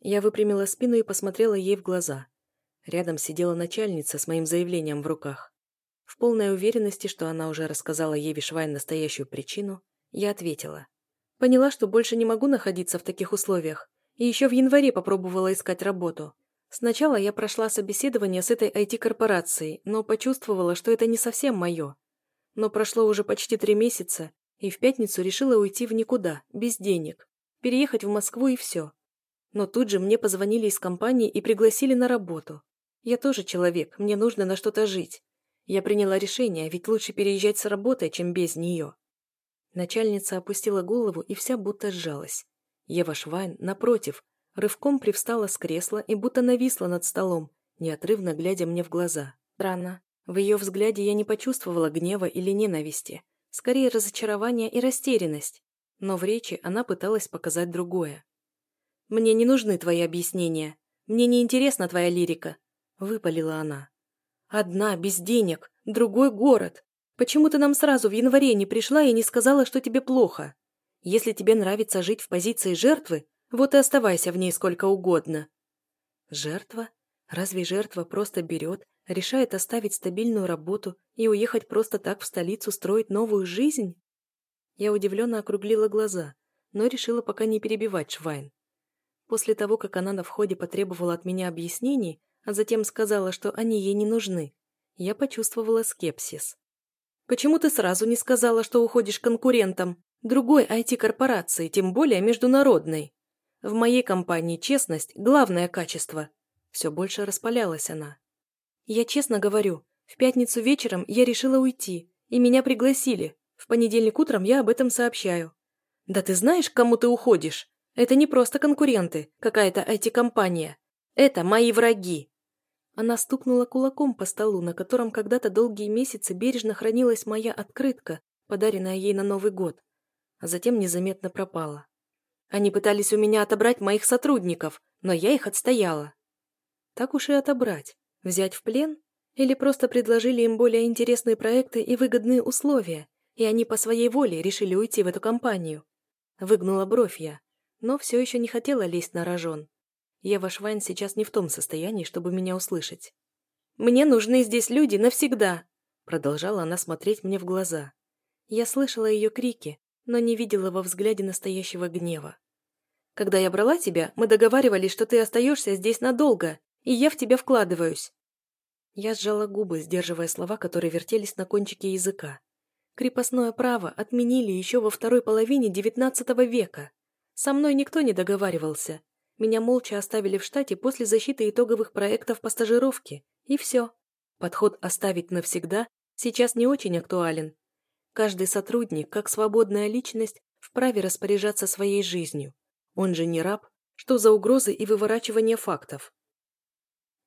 S1: Я выпрямила спину и посмотрела ей в глаза. Рядом сидела начальница с моим заявлением в руках. В полной уверенности, что она уже рассказала Еве Швайн настоящую причину, я ответила. Поняла, что больше не могу находиться в таких условиях, и еще в январе попробовала искать работу. Сначала я прошла собеседование с этой IT-корпорацией, но почувствовала, что это не совсем мое. Но прошло уже почти три месяца, и в пятницу решила уйти в никуда, без денег, переехать в Москву и все. Но тут же мне позвонили из компании и пригласили на работу. Я тоже человек, мне нужно на что-то жить. Я приняла решение, ведь лучше переезжать с работы, чем без нее. Начальница опустила голову и вся будто сжалась. Ева Швайн, напротив, Рывком привстала с кресла и будто нависла над столом, неотрывно глядя мне в глаза. Странно. В ее взгляде я не почувствовала гнева или ненависти. Скорее, разочарование и растерянность. Но в речи она пыталась показать другое. «Мне не нужны твои объяснения. Мне не интересна твоя лирика», — выпалила она. «Одна, без денег, другой город. Почему ты нам сразу в январе не пришла и не сказала, что тебе плохо? Если тебе нравится жить в позиции жертвы, вот и оставайся в ней сколько угодно. Жертва? Разве жертва просто берет, решает оставить стабильную работу и уехать просто так в столицу строить новую жизнь? Я удивленно округлила глаза, но решила пока не перебивать Швайн. После того, как она на входе потребовала от меня объяснений, а затем сказала, что они ей не нужны, я почувствовала скепсис. «Почему ты сразу не сказала, что уходишь конкурентам? Другой IT-корпорации, тем более международной?» В моей компании честность – главное качество. Все больше распалялась она. Я честно говорю, в пятницу вечером я решила уйти, и меня пригласили. В понедельник утром я об этом сообщаю. Да ты знаешь, к кому ты уходишь? Это не просто конкуренты, какая-то IT-компания. Это мои враги. Она стукнула кулаком по столу, на котором когда-то долгие месяцы бережно хранилась моя открытка, подаренная ей на Новый год, а затем незаметно пропала. Они пытались у меня отобрать моих сотрудников, но я их отстояла. Так уж и отобрать. Взять в плен? Или просто предложили им более интересные проекты и выгодные условия, и они по своей воле решили уйти в эту компанию? Выгнула бровь я, но все еще не хотела лезть на рожон. Ева Швайн сейчас не в том состоянии, чтобы меня услышать. «Мне нужны здесь люди навсегда!» Продолжала она смотреть мне в глаза. Я слышала ее крики, но не видела во взгляде настоящего гнева. Когда я брала тебя, мы договаривались, что ты остаешься здесь надолго, и я в тебя вкладываюсь». Я сжала губы, сдерживая слова, которые вертелись на кончике языка. Крепостное право отменили еще во второй половине XIX века. Со мной никто не договаривался. Меня молча оставили в штате после защиты итоговых проектов по стажировке. И все. Подход «оставить навсегда» сейчас не очень актуален. Каждый сотрудник, как свободная личность, вправе распоряжаться своей жизнью. Он же не раб. Что за угрозы и выворачивание фактов?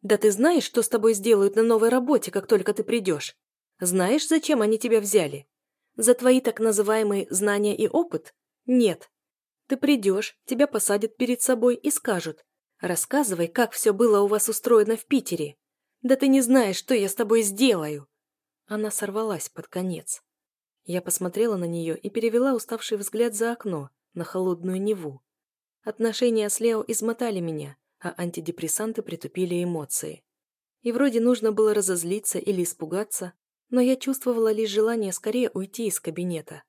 S1: Да ты знаешь, что с тобой сделают на новой работе, как только ты придешь? Знаешь, зачем они тебя взяли? За твои так называемые знания и опыт? Нет. Ты придешь, тебя посадят перед собой и скажут. Рассказывай, как все было у вас устроено в Питере. Да ты не знаешь, что я с тобой сделаю. Она сорвалась под конец. Я посмотрела на нее и перевела уставший взгляд за окно, на холодную Неву. Отношения с Лео измотали меня, а антидепрессанты притупили эмоции. И вроде нужно было разозлиться или испугаться, но я чувствовала лишь желание скорее уйти из кабинета.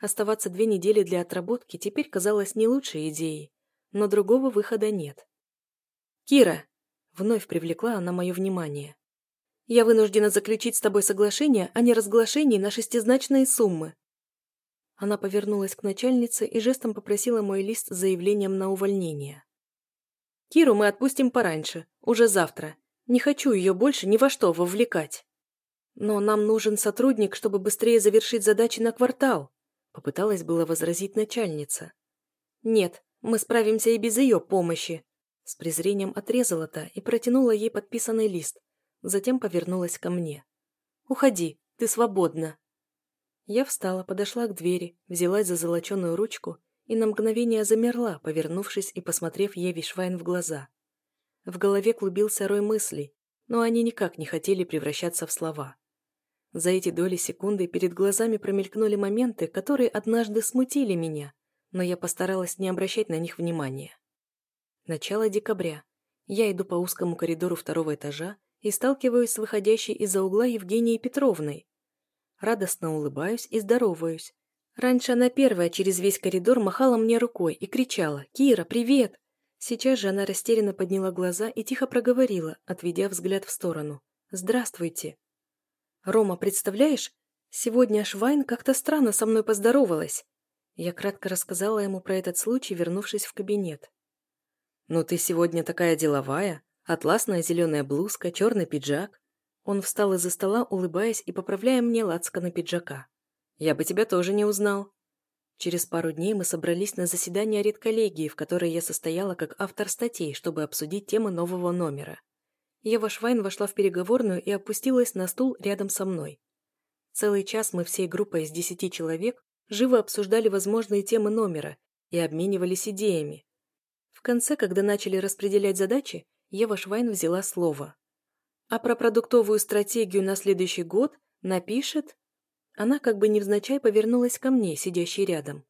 S1: Оставаться две недели для отработки теперь казалось не лучшей идеей, но другого выхода нет. «Кира!» — вновь привлекла она мое внимание. «Я вынуждена заключить с тобой соглашение о неразглашении на шестизначные суммы. Она повернулась к начальнице и жестом попросила мой лист с заявлением на увольнение. «Киру мы отпустим пораньше, уже завтра. Не хочу ее больше ни во что вовлекать. Но нам нужен сотрудник, чтобы быстрее завершить задачи на квартал», попыталась было возразить начальница. «Нет, мы справимся и без ее помощи», с презрением отрезала та и протянула ей подписанный лист, затем повернулась ко мне. «Уходи, ты свободна». Я встала, подошла к двери, взялась за золоченую ручку и на мгновение замерла, повернувшись и посмотрев Еве Швайн в глаза. В голове клубился рой мыслей, но они никак не хотели превращаться в слова. За эти доли секунды перед глазами промелькнули моменты, которые однажды смутили меня, но я постаралась не обращать на них внимания. Начало декабря. Я иду по узкому коридору второго этажа и сталкиваюсь с выходящей из-за угла Евгенией Петровной. Радостно улыбаюсь и здороваюсь. Раньше она первая через весь коридор махала мне рукой и кричала «Кира, привет!». Сейчас же она растерянно подняла глаза и тихо проговорила, отведя взгляд в сторону. «Здравствуйте!» «Рома, представляешь, сегодня Швайн как-то странно со мной поздоровалась». Я кратко рассказала ему про этот случай, вернувшись в кабинет. «Ну ты сегодня такая деловая. Атласная зеленая блузка, черный пиджак». Он встал из-за стола, улыбаясь и поправляя мне на пиджака. «Я бы тебя тоже не узнал». Через пару дней мы собрались на заседание редколлегии, в которой я состояла как автор статей, чтобы обсудить темы нового номера. Ева Швайн вошла в переговорную и опустилась на стул рядом со мной. Целый час мы всей группой из десяти человек живо обсуждали возможные темы номера и обменивались идеями, в конце, когда начали распределять задачи, Ева Швайн взяла слово. А про продуктовую стратегию на следующий год напишет... Она как бы невзначай повернулась ко мне, сидящей рядом.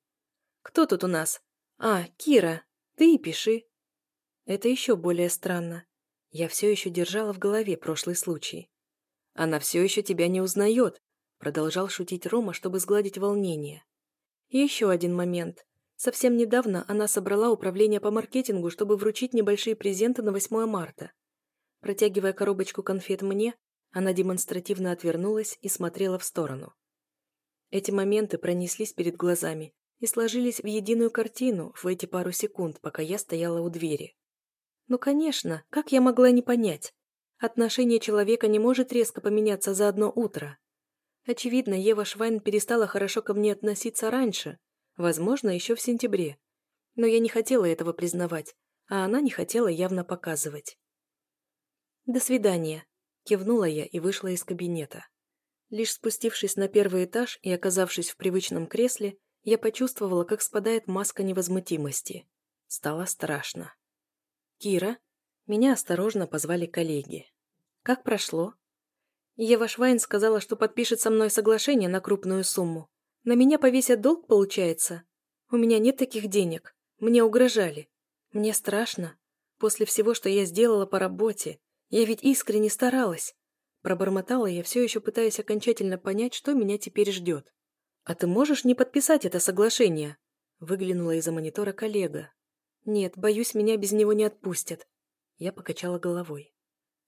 S1: «Кто тут у нас? А, Кира, ты и пиши». Это еще более странно. Я все еще держала в голове прошлый случай. «Она все еще тебя не узнает», продолжал шутить Рома, чтобы сгладить волнение. Еще один момент. Совсем недавно она собрала управление по маркетингу, чтобы вручить небольшие презенты на 8 марта. Протягивая коробочку конфет мне, она демонстративно отвернулась и смотрела в сторону. Эти моменты пронеслись перед глазами и сложились в единую картину в эти пару секунд, пока я стояла у двери. Ну, конечно, как я могла не понять? Отношение человека не может резко поменяться за одно утро. Очевидно, Ева Швайн перестала хорошо ко мне относиться раньше, Возможно, еще в сентябре. Но я не хотела этого признавать, а она не хотела явно показывать. «До свидания», – кивнула я и вышла из кабинета. Лишь спустившись на первый этаж и оказавшись в привычном кресле, я почувствовала, как спадает маска невозмутимости. Стало страшно. «Кира?» Меня осторожно позвали коллеги. «Как прошло?» Ева Швайн сказала, что подпишет со мной соглашение на крупную сумму, на меня повесят долг, получается? У меня нет таких денег. Мне угрожали. Мне страшно. После всего, что я сделала по работе. Я ведь искренне старалась. Пробормотала я, все еще пытаясь окончательно понять, что меня теперь ждет. «А ты можешь не подписать это соглашение?» Выглянула из-за монитора коллега. «Нет, боюсь, меня без него не отпустят». Я покачала головой.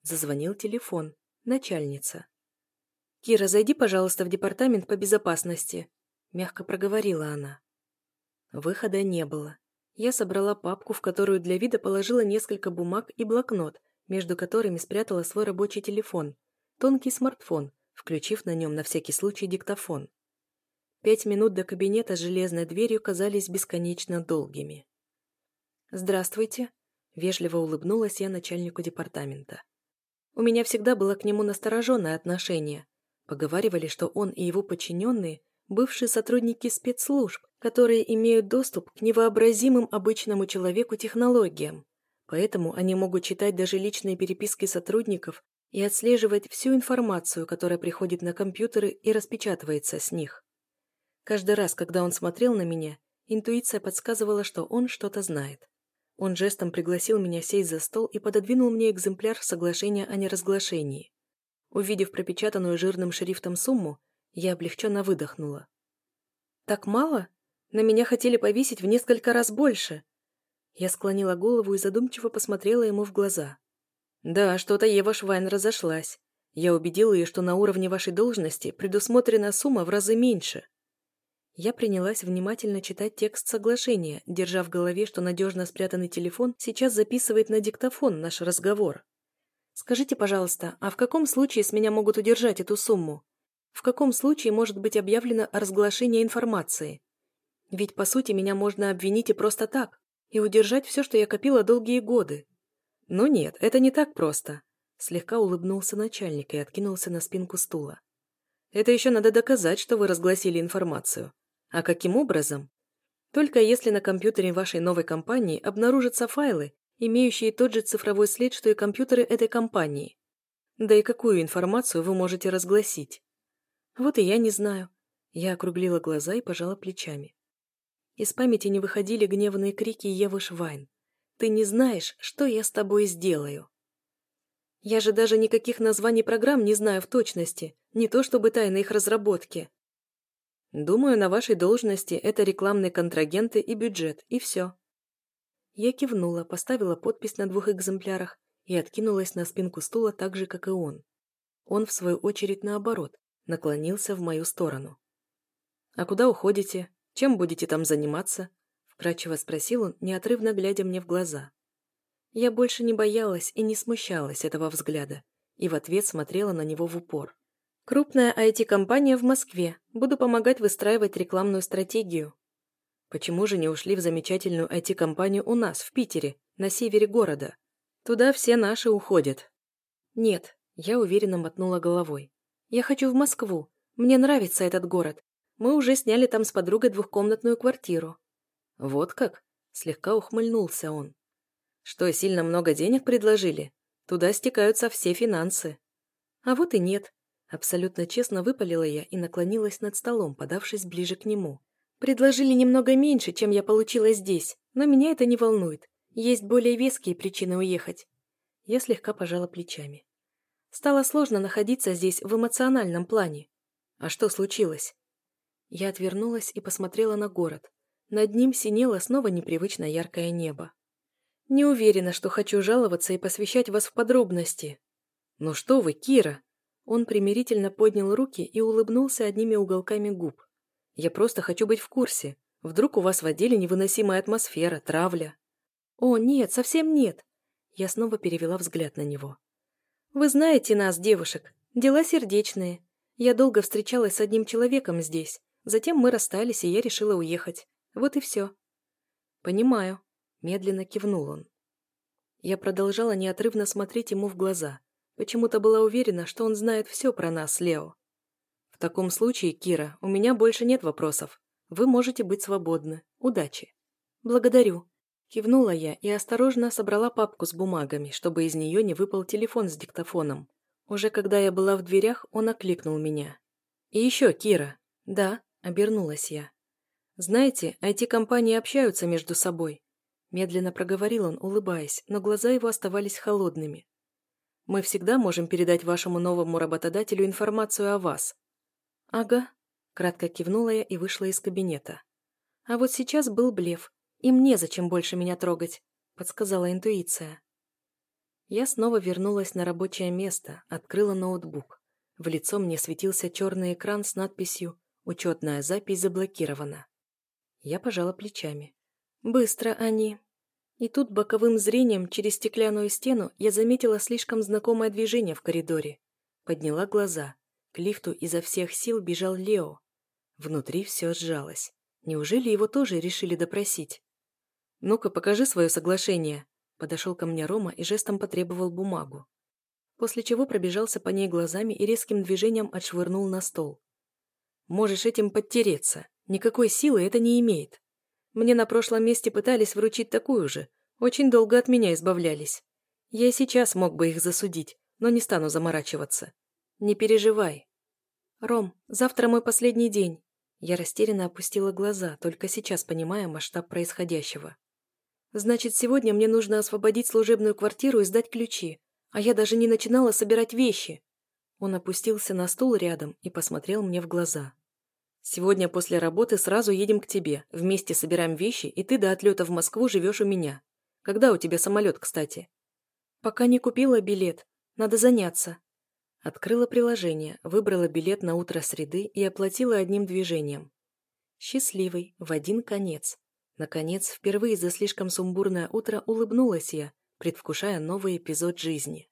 S1: Зазвонил телефон. Начальница. «Кира, зайди, пожалуйста, в департамент по безопасности. Мягко проговорила она. Выхода не было. Я собрала папку, в которую для вида положила несколько бумаг и блокнот, между которыми спрятала свой рабочий телефон, тонкий смартфон, включив на нем на всякий случай диктофон. Пять минут до кабинета с железной дверью казались бесконечно долгими. «Здравствуйте», — вежливо улыбнулась я начальнику департамента. У меня всегда было к нему настороженное отношение. Поговаривали, что он и его подчиненные бывшие сотрудники спецслужб, которые имеют доступ к невообразимым обычному человеку технологиям. Поэтому они могут читать даже личные переписки сотрудников и отслеживать всю информацию, которая приходит на компьютеры и распечатывается с них. Каждый раз, когда он смотрел на меня, интуиция подсказывала, что он что-то знает. Он жестом пригласил меня сесть за стол и пододвинул мне экземпляр соглашения о неразглашении. Увидев пропечатанную жирным шрифтом сумму, я облегченно выдохнула. «Так мало? На меня хотели повесить в несколько раз больше». Я склонила голову и задумчиво посмотрела ему в глаза. «Да, что-то Ева Швайн разошлась. Я убедила ее, что на уровне вашей должности предусмотрена сумма в разы меньше». Я принялась внимательно читать текст соглашения, держа в голове, что надежно спрятанный телефон сейчас записывает на диктофон наш разговор. «Скажите, пожалуйста, а в каком случае с меня могут удержать эту сумму? В каком случае может быть объявлено разглашение информации? Ведь, по сути, меня можно обвинить и просто так, и удержать все, что я копила долгие годы. Но нет, это не так просто. Слегка улыбнулся начальник и откинулся на спинку стула. Это еще надо доказать, что вы разгласили информацию. А каким образом? Только если на компьютере вашей новой компании обнаружатся файлы, имеющие тот же цифровой след, что и компьютеры этой компании. Да и какую информацию вы можете разгласить? Вот и я не знаю. Я округлила глаза и пожала плечами. Из памяти не выходили гневные крики Евы Швайн. «Ты не знаешь, что я с тобой сделаю?» Я же даже никаких названий программ не знаю в точности, не то чтобы тайны их разработки. Думаю, на вашей должности это рекламные контрагенты и бюджет, и все. Я кивнула, поставила подпись на двух экземплярах и откинулась на спинку стула так же, как и он. Он, в свою очередь, наоборот, наклонился в мою сторону. «А куда уходите? Чем будете там заниматься?» вкрадчиво спросил он, неотрывно глядя мне в глаза. Я больше не боялась и не смущалась этого взгляда, и в ответ смотрела на него в упор. «Крупная IT-компания в Москве. Буду помогать выстраивать рекламную стратегию». Почему же не ушли в замечательную IT-компанию у нас, в Питере, на севере города? Туда все наши уходят. Нет, я уверенно мотнула головой. Я хочу в Москву. Мне нравится этот город. Мы уже сняли там с подругой двухкомнатную квартиру. Вот как? Слегка ухмыльнулся он. Что, сильно много денег предложили? Туда стекаются все финансы. А вот и нет. Абсолютно честно выпалила я и наклонилась над столом, подавшись ближе к нему. Предложили немного меньше, чем я получила здесь, но меня это не волнует. Есть более веские причины уехать. Я слегка пожала плечами. Стало сложно находиться здесь в эмоциональном плане. А что случилось? Я отвернулась и посмотрела на город. Над ним синело снова непривычно яркое небо. Не уверена, что хочу жаловаться и посвящать вас в подробности. Ну что вы, Кира? Он примирительно поднял руки и улыбнулся одними уголками губ. Я просто хочу быть в курсе. Вдруг у вас в отделе невыносимая атмосфера, травля. О, нет, совсем нет. Я снова перевела взгляд на него. Вы знаете нас, девушек. Дела сердечные. Я долго встречалась с одним человеком здесь. Затем мы расстались, и я решила уехать. Вот и все. Понимаю. Медленно кивнул он. Я продолжала неотрывно смотреть ему в глаза. Почему-то была уверена, что он знает все про нас, Лео. В таком случае, Кира, у меня больше нет вопросов. Вы можете быть свободны. Удачи. Благодарю. Кивнула я и осторожно собрала папку с бумагами, чтобы из нее не выпал телефон с диктофоном. Уже когда я была в дверях, он окликнул меня. «И еще, Кира». «Да», — обернулась я. «Знаете, IT-компании общаются между собой. Медленно проговорил он, улыбаясь, но глаза его оставались холодными. «Мы всегда можем передать вашему новому работодателю информацию о вас». «Ага», — кратко кивнула я и вышла из кабинета. «А вот сейчас был блеф. Им незачем больше меня трогать», — подсказала интуиция. Я снова вернулась на рабочее место, открыла ноутбук. В лицо мне светился черный экран с надписью «Учетная запись заблокирована». Я пожала плечами. Быстро они. И тут боковым зрением через стеклянную стену я заметила слишком знакомое движение в коридоре. Подняла глаза. К лифту изо всех сил бежал Лео. Внутри все сжалось. Неужели его тоже решили допросить? «Ну-ка, покажи свое соглашение», Подошел ко мне Рома и жестом потребовал бумагу. После чего пробежался по ней глазами и резким движением отшвырнул на стол. «Можешь этим подтереться. Никакой силы это не имеет. Мне на прошлом месте пытались вручить такую же. Очень долго от меня избавлялись. Я и сейчас мог бы их засудить, но не стану заморачиваться. Не переживай. Ром, завтра мой последний день. Я растерянно опустила глаза, только сейчас понимая масштаб происходящего. Значит, сегодня мне нужно освободить служебную квартиру и сдать ключи, а я даже не начинала собирать вещи. Он опустился на стул рядом и посмотрел мне в глаза. Сегодня после работы сразу едем к тебе, вместе собираем вещи, и ты до отлета в Москву живешь у меня. Когда у тебя самолет, кстати? Пока не купила билет. Надо заняться. Открыла приложение, выбрала билет на утро среды и оплатила одним движением. Счастливый, в один конец. Наконец, впервые за слишком сумбурное утро улыбнулась я, предвкушая новый эпизод жизни.